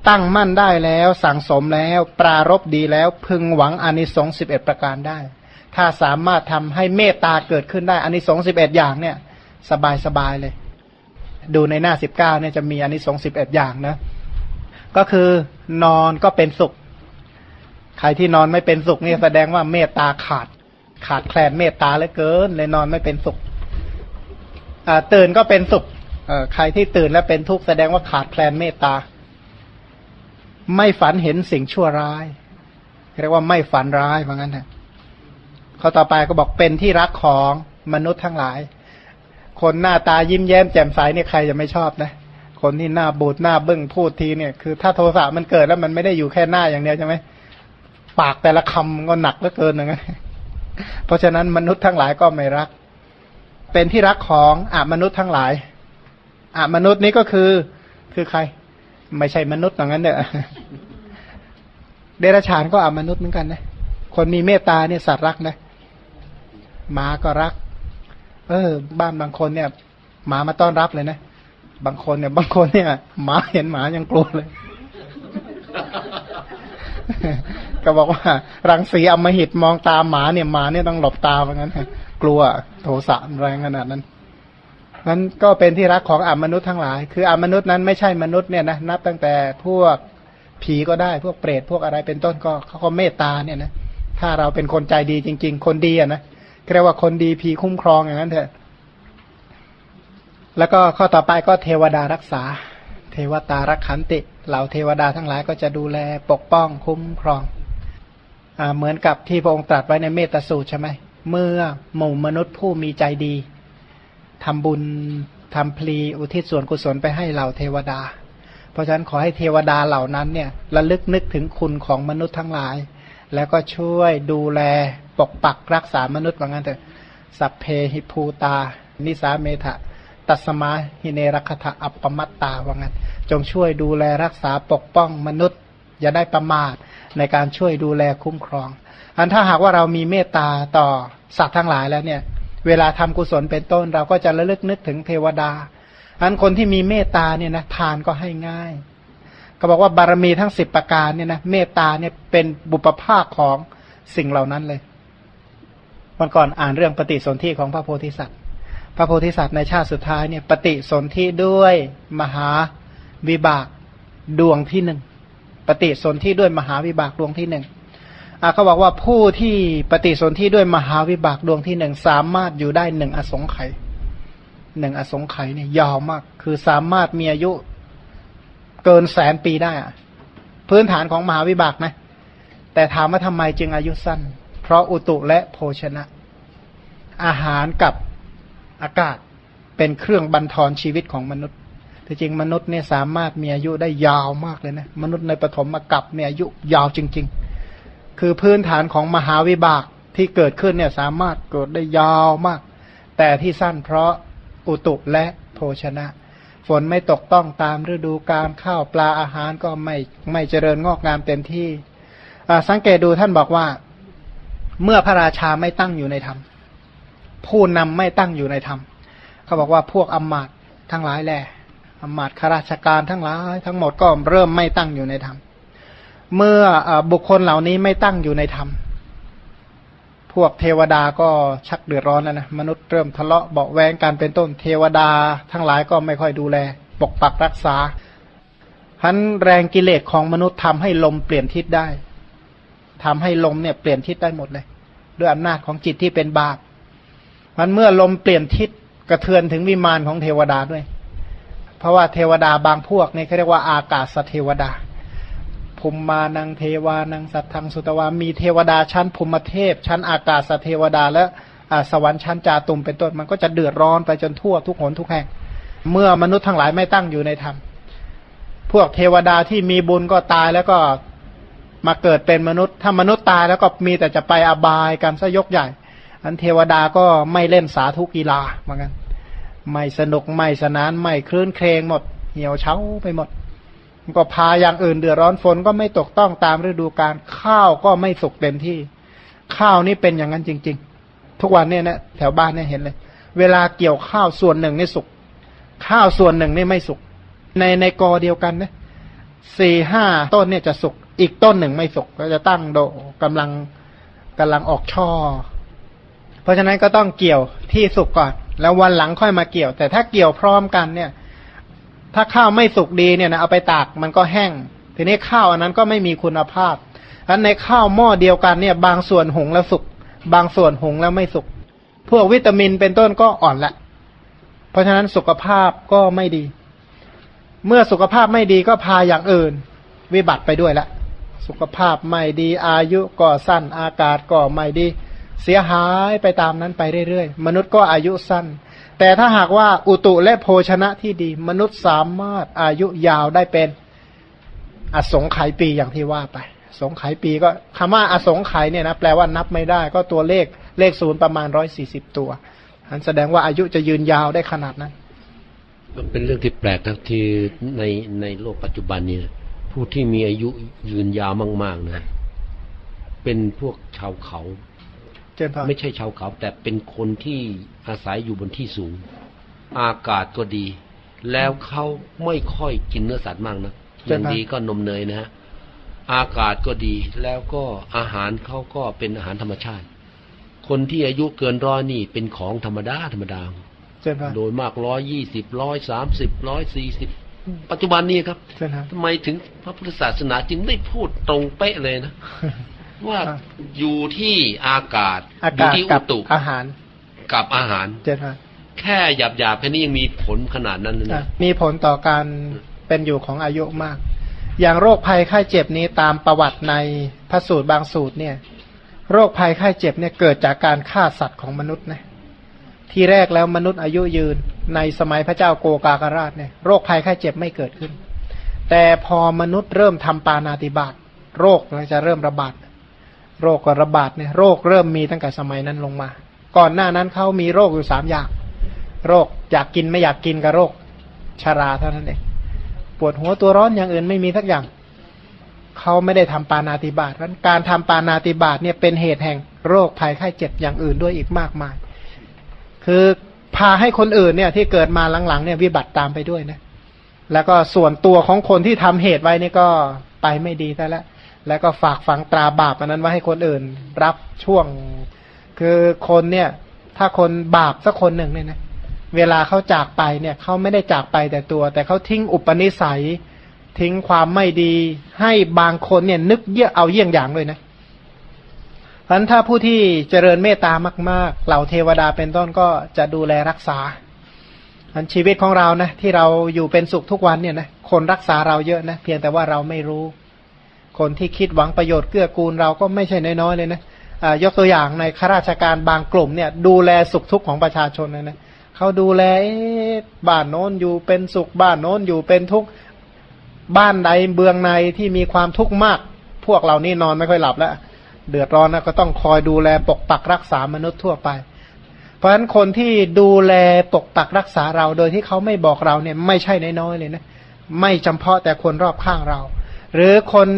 ตั้งมั่นได้แล้วสั่งสมแล้ว ปรารบดีแล้วพึงหวังอานิสงส์สิบเอ็ดประการได้ ถ้าสามารถทำให้เมตตาเกิดขึ้นได้อันนี้สองสิบเอ็ดอย่างเนี่ย สบายสบายเลย ดูในหน้าสิบเก้าเนี่ยจะมีอันนี้สองสิบเอ็ดอย่างนะ ก็คือนอนก็เป็นสุข ใครที่นอนไม่เป็นสุขเนี่ยแสดงว่าเมตตาขาด ขาดแคลนเมตตาเหลือเกิน เลยนอนไม่เป็นสุขตื่นก็เป็นสุขใครที่ตื่นแล้วเป็นทุกข์แสดงว่าขาดแคลนเมตตา ไม่ฝันเห็นสิ่งชั่วร้ายเรียกว่าไม่ฝันร้ายเหมือนกันนะข้อต่อไปก็บอกเป็นที่รักของมนุษย์ทั้งหลาย คนหน้าตายิ้มแย้มแจ่มใสเนี่ยใครจะไม่ชอบนะคนที่หน้าบูดหน้าบึ้งพูดทีเนี่ยคือ ถ้าโทสะมันเกิดแล้วมันไม่ได้อยู่แค่หน้าอย่างเดียวใช่ไหมปากแต่ละคำก็หนักเหลือเกินอย่างนั้น เพราะฉะนั้นมนุษย์ทั้งหลายก็ไม่รัก เป็นที่รักของอมนุษย์ทั้งหลายอมนุษย์นี้ก็คือคือใคร ไม่ใช่มนุษย์อย่างนั้นเด้อเดรัจฉานก็อมนุษย์เหมือนกันนะคนมีเมตตาเนี่ยสัตว์รักนะหมาก็รัก เออ บ้านบางคนเนี่ยหมามาต้อนรับเลยนะบางคนเนี่ยบางคนเนี่ยหมาเห็นหมายังกลัวเลย ก็บอกว่า รังสีอมหิตมองตาหมาเนี่ยหมาเนี่ยต้องหลบตาเหมือนกันกลัวโทสะแรงขนาดนั้นนั้นก็เป็นที่รักของอมนุษย์ทั้งหลาย คืออมนุษย์นั้นไม่ใช่มนุษย์เนี่ยนะนับตั้งแต่พวกผีก็ได้พวกเปรตพวกอะไรเป็นต้นก็เขาก็เมตตาเนี่ยนะถ้าเราเป็นคนใจดีจริง ๆ คนดีอะนะเรียกว่าคนดีผีคุ้มครองอย่างนั้นเถอะ แล้วก็ข้อต่อไปก็เทวดารักษา เทวตารักขันติ เหล่าเทวดาทั้งหลายก็จะดูแลปกป้องคุ้มครอง เหมือนกับที่พระองค์ตรัสไว้ในเมตสูตรใช่ไหมเมื่อหมู่มนุษย์ผู้มีใจดีทำบุญทำพลีอุทิศส่วนกุศลไปให้เหล่าเทวดา เพราะฉะนั้นขอให้เทวดาเหล่านั้นเนี่ยระลึกนึกถึงคุณของมนุษย์ทั้งหลาย แล้วก็ช่วยดูแลปกปักรักษามนุษย์ว่างั้นเถอะสัพเพหิภูตา นิสาเมทะตัสมาหิเนรคทะอัปปมัตตาว่างั้น จงช่วยดูแลรักษาปกป้องมนุษย์ อย่าได้ประมาท ในการช่วยดูแลคุ้มครอง อันถ้าหากว่าเรามีเมตตาต่อสัตว์ทั้งหลายแล้วเนี่ย เวลาทำกุศลเป็นต้น เราก็จะระลึกนึกถึงเทวดา อันคนที่มีเมตตาเนี่ยนะทานก็ให้ง่าย ก็บอกว่าบารมีทั้งสิบประการเนี่ยนะเมตตาเนี่ยเป็นบุปภาคของสิ่งเหล่านั้นเลยวันก่อนอ่านเรื่องปฏิสนธิของพระโพธิสัตว์ พระโพธิสัตว์ในชาติสุดท้ายเนี่ยปฏิสนธิด้วยมหาวิบากดวงที่หนึ่ง ฏิสนธิด้วยมหาวิบากดวงที่หนึ่งเขาบอกว่าผู้ที่ปฏิสนธิด้วยมหาวิบากดวงที่หนึ่งสามารถอยู่ได้หนึ่งอสงไขยหนึ่งอสงไขยเนี่ยยาวมาก คือสามารถมีอายุเกินแสนปีได้อะพื้นฐานของมหาวิบากนะ แต่ถามว่าทำไมจึงอายุสั้น เพราะอุตุและโภชนะ อาหารกับอากาศเป็นเครื่องบันทอนชีวิตของมนุษย์ แต่จริงมนุษย์เนี่ยสามารถมีอายุได้ยาวมากเลยนะ มนุษย์ในปฐมกับเนี่ยอายุยาวจริง ๆ คือพื้นฐานของมหาวิบากที่เกิดขึ้นเนี่ยสามารถเกิดได้ยาวมาก แต่ที่สั้นเพราะอุตุและโภชนะ ฝนไม่ตกต้องตามฤดูการข้าวปลาอาหารก็ไม่ไม่เจริญงอกงามเต็มที่ สังเกตดูท่านบอกว่า เมื่อพระราชาไม่ตั้งอยู่ในธรรมผู้นำไม่ตั้งอยู่ในธรรมเขาบอกว่าพวกอมมาตทั้งหลายแหละ อมาตข้าราชการทั้งหลายทั้งหมดก็เริ่มไม่ตั้งอยู่ในธรรม เมื่อบุคคลเหล่านี้ไม่ตั้งอยู่ในธรรม พวกเทวดาก็ชักเดือดร้อนแล้วนะมนุษย์เริ่มทะเลาะเบาแวงกันเป็นต้นเทวดา ทั้งหลายก็ไม่ค่อยดูแล ปกปักรักษาพันแรงกิเลสของมนุษย์ทำให้ลมเปลี่ยนทิศได้ทำให้ลมเนี่ยเปลี่ยนทิศได้หมดเลย ด้วยอำนาจของจิตที่เป็นบาปมันเมื่อลมเปลี่ยนทิศกระเทือนถึงวิมานของเทวดาด้วย เพราะว่าเทวดาบางพวกนี่เขาเรียกว่าอากาศสเทวดาภูมมานังเทวานังสัตทังสุตวามีเทวดาชั้นภูมิเทพ ชั้นอากาศสเทวดา และสวรรค์ชั้นจาตุมเป็นต้นมันก็จะเดือดร้อนไปจนทั่วทุกหนทุกแห่ง เมื่อมนุษย์ทั้งหลายไม่ตั้งอยู่ในธรรมพวกเทวดาที่มีบุญก็ตายแล้วก็มาเกิดเป็นมนุษย์ ถ้ามนุษย์ตายแล้วก็มีแต่จะไปอบายกันซะยกใหญ่อันเทวดาก็ไม่เล่นสาธุกีฬาเหมือนกัน ไม่สนุกไม่สนานไม่คลื่นเครงหมด เหี่ยวเฉาไปหมดก็พาอย่างอื่นเดือดร้อนฝนก็ไม่ตกต้องตามฤดูกาลข้าวก็ไม่สุกเต็มที่ ข้าวนี่เป็นอย่างนั้นจริง ๆ ทุกวันเนี่ยนะแถวบ้านเนี่ยเห็นเลย เวลาเกี่ยวข้าวส่วนหนึ่งนี่สุก ข้าวส่วนหนึ่งนี่ไม่สุก ในในกอเดียวกันนะสี่ห้าต้นเนี่ยจะสุก อีกต้นหนึ่งไม่สุก ก็จะตั้งโดกำลังกำลังออกช่อ เพราะฉะนั้นก็ต้องเกี่ยวที่สุกก่อน แล้ววันหลังค่อยมาเกี่ยว แต่ถ้าเกี่ยวพร้อมกันเนี่ย ถ้าข้าวไม่สุกดีเนี่ยนะเอาไปตากมันก็แห้ง ทีนี้ข้าวอันนั้นก็ไม่มีคุณภาพอันในข้าวหม้อเดียวกันเนี่ย บางส่วนหุงแล้วสุก บางส่วนหุงแล้วไม่สุก พวกวิตามินเป็นต้นก็อ่อนละ เพราะฉะนั้นสุขภาพก็ไม่ดี เมื่อสุขภาพไม่ดีก็พาอย่างอื่น วิบัติไปด้วยละ สุขภาพไม่ดีอายุก็สั้นอากาศก็ไม่ดี เสียหายไปตามนั้นไปเรื่อยๆ มนุษย์ก็อายุสั้น แต่ถ้าหากว่าอุตุและโภชนะที่ดี มนุษย์สามารถอายุยาวได้เป็น อสงไขยปีอย่างที่ว่าไป สงไขยปีก็คำว่าอสงไขยเนี่ยนะแปลว่านับไม่ได้ ก็ตัวเลขเลขศูนย์ประมาณร้อยสี่สิบตัวอันแสดงว่าอายุจะยืนยาวได้ขนาดนั้น มันเป็นเรื่องที่แปลกนะที่ในในโลกปัจจุบันนี้ผู้ที่มีอายุยืนยาวมาก ๆนะเป็นพวกชาวเขา ไม่ใช่ชาวเขา แต่เป็นคนที่อาศัยอยู่บนที่สูง อากาศก็ดี แล้วเขาไม่ค่อยกินเนื้อสัตว์มากนะอย่างดีก็นมเนยนะฮะอากาศก็ดีแล้วก็อาหารเขาก็เป็นอาหารธรรมชาติ คนที่อายุเกินร้อยนี่เป็นของธรรมดาธรรมดาเจนพรโดยมากร้อยยี่สิบร้อยสามสิบร้อยสี่สิบปัจจุบันนี้ครับเจนพรทำไมถึงพระพุทธศาสนาจึงไม่พูดตรงเป๊ะเลยนะ ว่าอ่าอยู่ที่อากาศอาอยู่กาศที่กัอุบตุอาหาร กับอาหารเจนพรแค่หยาบหยาบๆแค่นี้ยังมีผลขนาดนั้นเลยอะนะมีผลต่อการเป็นอยู่ของอายุมาก อย่างโรคภัยไข้เจ็บนี้ตามประวัติในพระสูตรบางสูตรเนี่ย โรคภัยไข้เจ็บเนี่ยเกิดจากการฆ่าสัตว์ของมนุษย์นะที่แรกแล้วมนุษย์อายุยืนในสมัยพระเจ้าโกกากราชเนี่ยโรคภัยไข้เจ็บไม่เกิดขึ้น แต่พอมนุษย์เริ่มทำปานาติบาตโรคก็จะเริ่มระบาด โรคก็ระบาดเนี่ยโรคเริ่มมีตั้งแต่สมัยนั้นลงมา ก่อนหน้านั้นเขามีโรคอยู่สามอย่าง โรคอยากกินไม่อยากกินกับโรคชาราเท่านั้นเองปวดหัวตัวร้อนอย่างอื่นไม่มีสักอย่างเขาไม่ได้ทำปานาติบาตนั้นการทำปานาติบาตเนี่ยเป็นเหตุแห่งโรคภัยไข้เจ็บอย่างอื่นด้วยอีกมากมาย คือพาให้คนอื่นเนี่ยที่เกิดมาหลังๆเนี่ยวิบัติตามไปด้วยนะแล้วก็ส่วนตัวของคนที่ทำเหตุไว้นี่ก็ไปไม่ดีแต่แล้ว แล้วก็ฝากฝังตราบาปอันนั้นไว้ให้คนอื่น รับช่วง คือคนเนี่ย ถ้าคนบาปสักคนหนึ่งเนี่ยนะเวลาเขาจากไปเนี่ยเขาไม่ได้จากไปแต่ตัว แต่เขาทิ้งอุปนิสัย ทิ้งความไม่ดี ให้บางคนเนี่ย นึกเยี่ยเอาเยี่ยงอย่างเลยนะเพราะฉะนั้นถ้าผู้ที่เจริญเมตตามาก ๆ เหล่าเทวดาเป็นต้นก็จะดูแลรักษาอันชีวิตของเรานะที่เราอยู่เป็นสุขทุกวันเนี่ยนะคนรักษาเราเยอะนะเพียงแต่ว่าเราไม่รู้ คนที่คิดหวังประโยชน์เกื้อกูลเราก็ไม่ใช่น้อยๆเลยนะยกตัวอย่างในข้าราชการบางกลุ่มเนี่ย ดูแลสุขทุกข์ของประชาชนนะนะเขาดูแลบ้านโน้นอยู่เป็นสุขบ้านโน้นอยู่เป็นทุกข์บ้านใดเบืองในที่มีความทุกข์มาก พวกเรานี่นอนไม่ค่อยหลับแล้วเดือดร้อนนะก็ต้องคอยดูแลปกปักรักษามนุษย์ทั่วไป เพราะฉะนั้นคนที่ดูแลปกปักรักษาเราโดยที่เขาไม่บอกเราเนี่ย ไม่ใช่น้อยๆเลยนะไม่จำเพาะแต่คนรอบข้างเรา หรือคน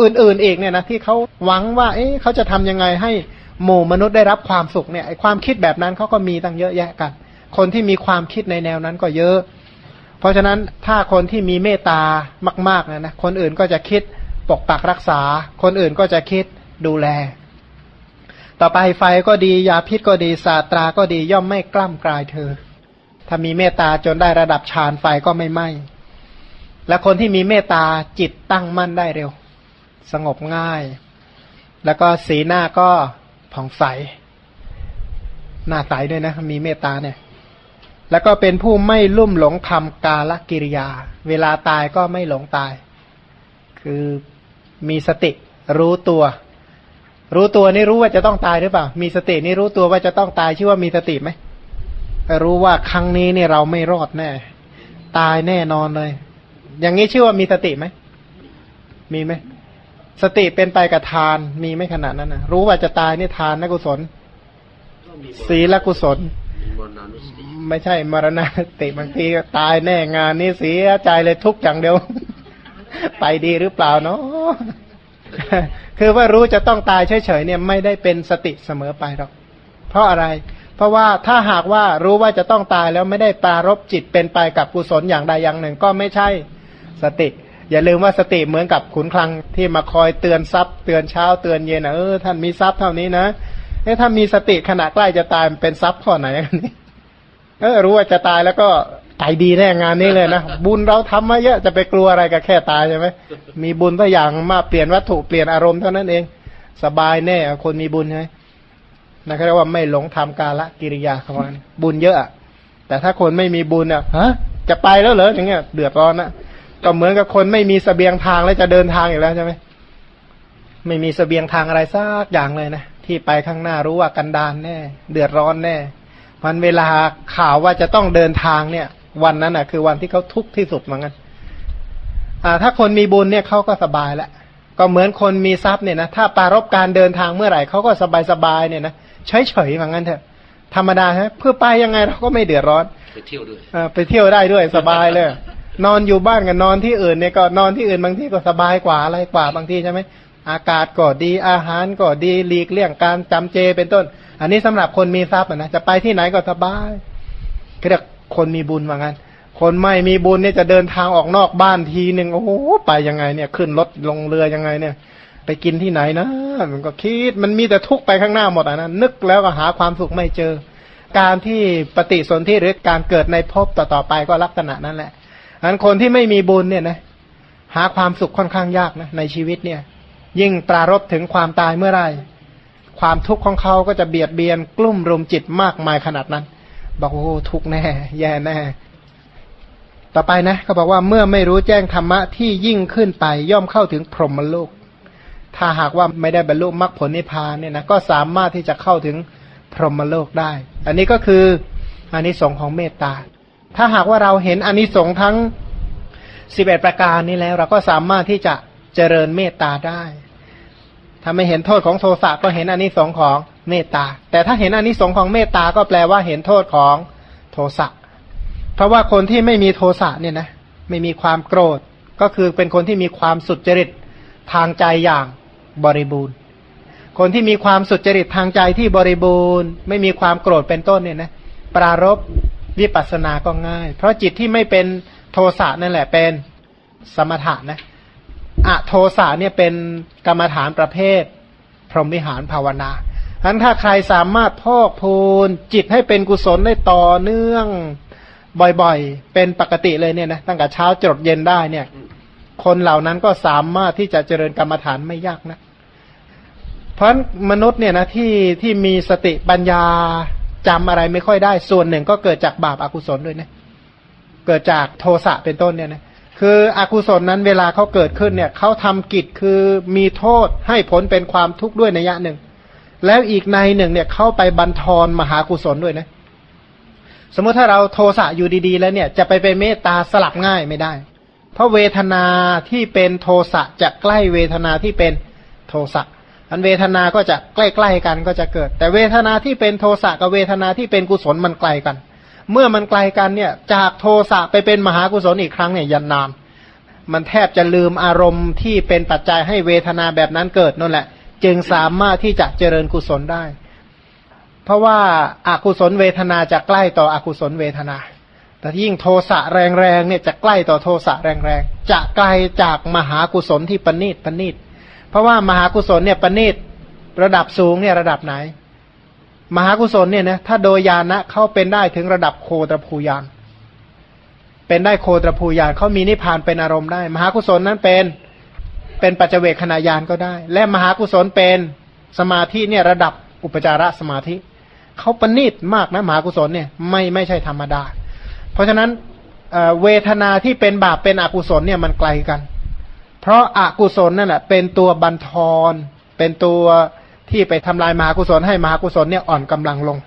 อื่นๆอีกเนี่ยนะที่เขาหวังว่า เอ๊ะเขาจะทำยังไงให้หมู่มนุษย์ได้รับความสุขเนี่ยความคิดแบบนั้นเขาก็มีตั้งเยอะแยะกัน คนที่มีความคิดในแนวนั้นก็เยอะ เพราะฉะนั้นถ้าคนที่มีเมตตามากๆนะนะคนอื่นก็จะคิดปกปักรักษา คนอื่นก็จะคิดดูแล ต่อไปไฟก็ดียาพิษก็ดีศาสตราก็ดีย่อมไม่กล้ำกลายเธอ ถ้ามีเมตตาจนได้ระดับฌานไฟก็ไม่ไหม้ และคนที่มีเมตตาจิตตั้งมั่นได้เร็ว สงบง่าย แล้วก็สีหน้าก็ผ่องใส หน้าใสด้วยนะ มีเมตตาเนี่ย แล้วก็เป็นผู้ไม่ลุ่มหลงทำกาลกิริยา เวลาตายก็ไม่หลงตาย คือมีสติรู้ตัว รู้ตัวนี่รู้ว่าจะต้องตายหรือเปล่า มีสตินี่รู้ตัวว่าจะต้องตายชื่อว่ามีสติไหมรู้ว่าครั้งนี้เนี่ยเราไม่รอดแน่ ตายแน่นอนเลย อย่างนี้ชื่อว่ามีสติไหม มีไหม สติเป็นไปกับทาน มีไหมขนาดนั้นนะรู้ว่าจะตายนี่ทานนะกุศล ศีลกุศล ไม่ใช่มรณะสติบางทีก็ตายแน่งานนี้เสียใจเลยทุกอย่างเดียว ไปดีหรือเปล่าเนาะคือว่ารู้จะต้องตายเฉยๆเนี่ยไม่ได้เป็นสติเสมอไปหรอก เพราะอะไร เพราะว่าถ้าหากว่ารู้ว่าจะต้องตายแล้วไม่ได้ปรารบจิตเป็นไปกับกุศลอย่างใดอย่างหนึ่ง ก็ไม่ใช่ สติ อย่าลืมว่าสติเหมือนกับขุนคลังที่มาคอยเตือนทรัพย์ เตือนเช้าเตือนเย็นนะเออท่านมีทรัพย์เท่านี้นะเอ๊ะถ้ามีสติขณะใกล้จะตายเป็นทรัพย์ข้อไหนกันนี่เออรู้ว่าจะตายแล้วก็ใจดีแน่งานนี้เลยนะบุญเราทำมาเยอะจะไปกลัวอะไรกับแค่ตายใช่ไหมมีบุญตัวอย่างมาเปลี่ยนวัตถุเปลี่ยนอารมณ์เท่านั้นเอง สบายแน่คนมีบุญใช่ไหมนะครับเรียกว่าไม่หลงทำกาละกิริยาของมันบุญเยอะแต่ถ้าคนไม่มีบุญอะฮะจะไปแล้วเหรออย่างเงี้ยเดือดร้อนนะ ก็เหมือนกับคนไม่มีสเสบียงทางแล้วจะเดินทางอีกแล้วใช่ไหมไม่มีสเสบียงทางอะไรสักอย่างเลยนะที่ไปข้างหน้ารู้ว่ากันดานแน่เดือดร้อนแน่วันเวลาข่าวว่าจะต้องเดินทางเนี่ย วันนั้นอะ คือวันที่เขาทุกข์ที่สุดเหมือนกันอ่า ถ้าคนมีบุญเนี่ยเขาก็สบายแล้วก็เหมือนคนมีทรัพย์เนี่ยนะถ้าปารบการเดินทางเมื่อไหร่เขาก็สบายสบายเนี่ยนะเฉยเฉยเหมือนกันเถอะธรรมดาฮะเพื่อไปยังไงเราก็ไม่เดือดร้อน ไปเที่ยวด้วยไปเที่ยวได้ด้วยสบายเลย นอนอยู่บ้านกับนอนที่อื่นเนี่ยก็นอนที่อื่นบางที่ก็สบายกว่าอะไรกว่าบางที่ใช่ไหมอากาศก็ดีอาหารก็ดีหลีกเลี่ยงการจำเจเป็นต้น อันนี้สำหรับคนมีทรัพย์นะจะไปที่ไหนก็สบายเรียกคนมีบุญว่างั้น คนไม่มีบุญเนี่ยจะเดินทางออกนอกบ้านทีหนึ่งโอ้โหไปยังไงเนี่ย ขึ้นรถลงเรือยังไงเนี่ย ไปกินที่ไหนนะมันก็คิดมันมีแต่ทุกข์ไปข้างหน้าหมดอะนะนึกแล้วก็หาความสุขไม่เจอ การที่ปฏิสนธิหรือการเกิดในภพต่อๆไปก็ลักษณะนั้นแหละ อันคนที่ไม่มีบุญเนี่ยนะหาความสุขค่อนข้างยากนะในชีวิตเนี่ย ยิ่งปรารบถึงความตายเมื่อไรความทุกข์ของเขาก็จะเบียดเบียนกลุ่มรุมจิตมากมายขนาดนั้น บอกโอ้ทุกแน่ แย่แน่ ต่อไปนะเขาบอกว่าเมื่อไม่รู้แจ้งธรรมะที่ยิ่งขึ้นไปย่อมเข้าถึงพรหมโลก ถ้าหากว่าไม่ได้บรรลุมรรคผลนิพพานเนี่ยนะก็สามารถที่จะเข้าถึงพรหมโลกได้ อันนี้ก็คืออันนี้สงของเมตตา ถ้าหากว่าเราเห็นอันนี้สงทั้งสิบเอ็ดประการนี้แล้ว เราก็สามารถที่จะเจริญเมตตาได้ ถ้าไม่เห็นโทษของโทสะก็เห็นอันนี้สองของเมตตา แต่ถ้าเห็นอันนี้สองของเมตตาก็แปลว่าเห็นโทษของโทสะ เพราะว่าคนที่ไม่มีโทสะเนี่ยนะไม่มีความโกรธ ก็คือเป็นคนที่มีความสุจริตทางใจอย่างบริบูรณ์ คนที่มีความสุจริตทางใจที่บริบูรณ์ ไม่มีความโกรธเป็นต้นเนี่ยนะปรารบ วิปัสสนาก็ง่าย เพราะจิตที่ไม่เป็นโทสะนั่นแหละเป็นสมถะนะอะโทสะเนี่ยเป็นกรรมฐานประเภท พรหมวิหารภาวนาฉะนั้นถ้าใครสามารถพอกพูนจิตให้เป็นกุศลได้ต่อเนื่องบ่อยๆ เป็นปกติเลยเนี่ยนะตั้งแต่เช้าจดเย็นได้เนี่ย คนเหล่านั้นก็สามารถที่จะเจริญกรรมฐานไม่ยากนะเพราะมนุษย์เนี่ยนะที่ที่มีสติปัญญา จำอะไรไม่ค่อยได้ ส่วนหนึ่งก็เกิดจากบาปอากุศลด้วยนะเกิดจากโทสะเป็นต้นเนี่ยนะคืออกุศลนั้นเวลาเขาเกิดขึ้นเนี่ยเขาทำกิจคือมีโทษให้ผลเป็นความทุกข์ด้วยในยะหนึ่ง แล้วอีกในหนึ่งเนี่ยเข้าไปบันทอนมหากุศลด้วยนะสมมติถ้าเราโทสะอยู่ดีๆ แล้วเนี่ยจะไปเป็นเมตตาสลับง่ายไม่ได้ เพราะเวทนาที่เป็นโทสะจะใกล้เวทนาที่เป็นโทสะ อันเวทนาก็จะใกล้ๆกันก็จะเกิด แต่เวทนาที่เป็นโทสะกับเวทนาที่เป็นกุศลมันไกลกัน เมื่อมันไกลกันเนี่ยจากโทสะไปเป็นมหากุศลอีกครั้งเนี่ยยันนาน มันแทบจะลืมอารมณ์ที่เป็นปัจจัยให้เวทนาแบบนั้นเกิดนั่นแหละ จึงสามารถที่จะเจริญกุศลได้ เพราะว่าอากุศลเวทนาจะใกล้ต่ออกุศลเวทนา แต่ยิ่งโทสะแรงๆเนี่ยจะใกล้ต่อโทสะแรงๆจะไกลจากมหากุศลที่ปณีตปณีต เพราะว่ามหากุศลเนี่ยปณีตระดับสูงเนี่ยระดับไหน มหากุศลเนี่ยนะถ้าโดยญาณะเขาเป็นได้ถึงระดับโคตรภูยานเป็นได้โคตรภูยานเขามีนิพพานเป็นอารมณ์ได้ มหากุศลนั้นเป็นเป็นปัจเจเวคขณะยานก็ได้ และมหากุศลเป็นสมาธิเนี่ยระดับอุปจารสมาธิเขาประณีตมากนะมหากุศลเนี่ยไม่ไม่ใช่ธรรมดา เพราะฉะนั้นเวทนาที่เป็นบาปเป็นอกุศลเนี่ยมันไกลกัน ราะอากุศลนั่นแหละเป็นตัวบันทอนเป็นตัวที่ไปทำลายมหากุศลให้มหากุศลเนี่ยอ่อนกำลังลง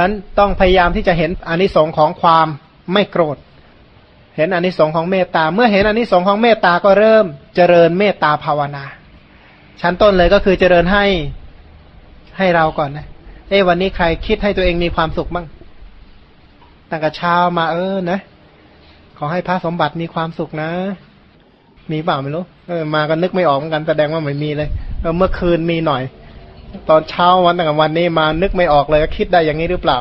นั้นต้องพยายามที่จะเห็นอนิสงค์ของความไม่โกรธ เห็นอนิสงค์ของเมตตา เมื่อเห็นอนิสงค์ของเมตตาก็เริ่มเจริญเมตตาภาวนา ชั้นต้นเลยก็คือเจริญให้ให้เราก่อนนะ เอ้วันนี้ใครคิดให้ตัวเองมีความสุขบ้าง ตั้งแต่เช้ามาเออนะ ขอให้พระสมบัติมีความสุขนะ มีเปล่าไม่รู้เออมากันนึกไม่ออกเหมือนกันแสดงว่าไม่มีเลยเมื่อคืนมีหน่อย ตอนเช้าวันตั้งวันนี้มานึกไม่ออกเลยคิดได้อย่างนี้หรือเปล่า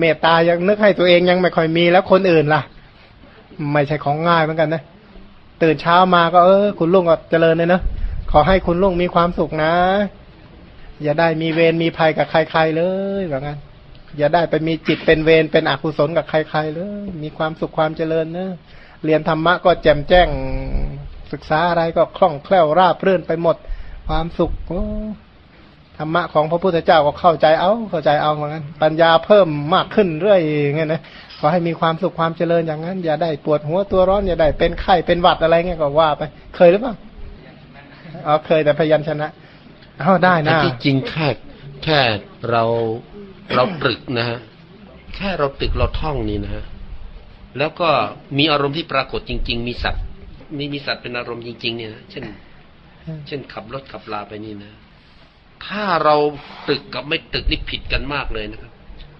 เมตตายังนึกให้ตัวเองยังไม่ค่อยมีแล้วคนอื่นล่ะ ไม่ใช่ของง่ายเหมือนกันนะตื่นเช้ามาก็เออ คุณลุงก็เจริญเลยนะขอให้คุณลุงมีความสุขนะ อย่าได้มีเวรมีภัยกับใคร ๆเลยแบบนั้นอย่าได้ไปมีจิตเป็นเวรเป็นอกุศลกับใคร ๆเลยมีความสุขความเจริญเนอะ เรียนธรรมะก็แจ่มแจ้งศึกษาอะไรก็คล่องแคล่วราบรื่นไปหมด ความสุขธรรมะของพระพุทธเจ้าก็เข้าใจเอาเข้าใจเอาเหมือนกันปัญญาเพิ่มมากขึ้นเรื่อยเงี้ยนะขอให้มีความสุขความเจริญอย่างนั้น อย่าได้ปวดหัวตัวร้อนอย่าได้เป็นไข้เป็นหวัดอะไรเงี้ยก็ว่าไป เคยหรือเปล่าอ๋อเคยแต่พยัญชนะเอาได้นะที่จริงแค่แค่เราเราตรึกนะฮะแค่เราตรึกเราท่องนี่นะฮะ แล้วก็มีอารมณ์ที่ปรากฏจริง ๆ มีสัตว์มีมีสัตว์เป็นอารมณ์จริง ๆ เนี่ยนะเช่น เช่นขับรถขับลาไปนี่นะ ถ้าเราตึกกับไม่ตึกนี่ผิดกันมากเลยนะครับ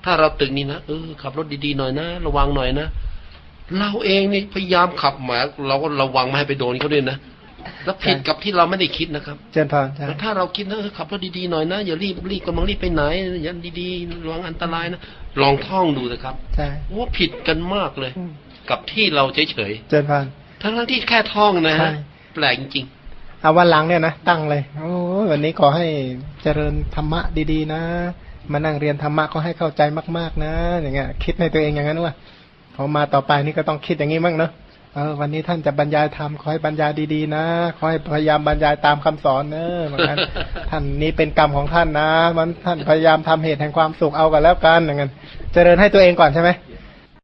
ถ้าเราตึกนี่นะเออขับรถดีๆหน่อยนะระวังหน่อยนะเราเองนี่พยายามขับหมาเราก็ระวังไม่ให้ไปโดนเขาด้วยนะ แล้วผิดกับที่เราไม่ได้คิดนะครับ เจนพรใช่แต่ถ้าเราคิดนะเออขับรถดีๆหน่อยนะอย่ารีบรีบกำลังรีบไปไหนอย่าดีๆระวังอันตรายนะลองท่องดูนะครับใช่ว่าผิดกันมากเลยอืมกับที่เราเฉยเจนพรๆทั้งๆที่แค่ท่องนะใช่ฮะแปลกจริงเอาวันหลังเนี่ยนะตั้งเลยโอ้ยวันนี้ขอให้เจริญธรรมะดีๆ นะ มานั่งเรียนธรรมะก็ให้เข้าใจมาก ๆ นะ อย่างเงี้ย คิดในตัวเองอย่างนั้นว่าพอมาต่อไปนี่ก็ต้องคิดอย่างนี้บ้างเนอะ เออวันนี้ท่านจะบรรยายธรรมขอให้บรรยายดีๆนะขอให้พยายามบรรยายตามคำสอนเนอะเหมือนกันท่านนี้เป็นกรรมของท่านนะมันท่านพยายามทำเหตุแห่งความสุขเอากันแล้วกันอย่างนั้นเจริญให้ตัวเองก่อนใช่ไหมๆ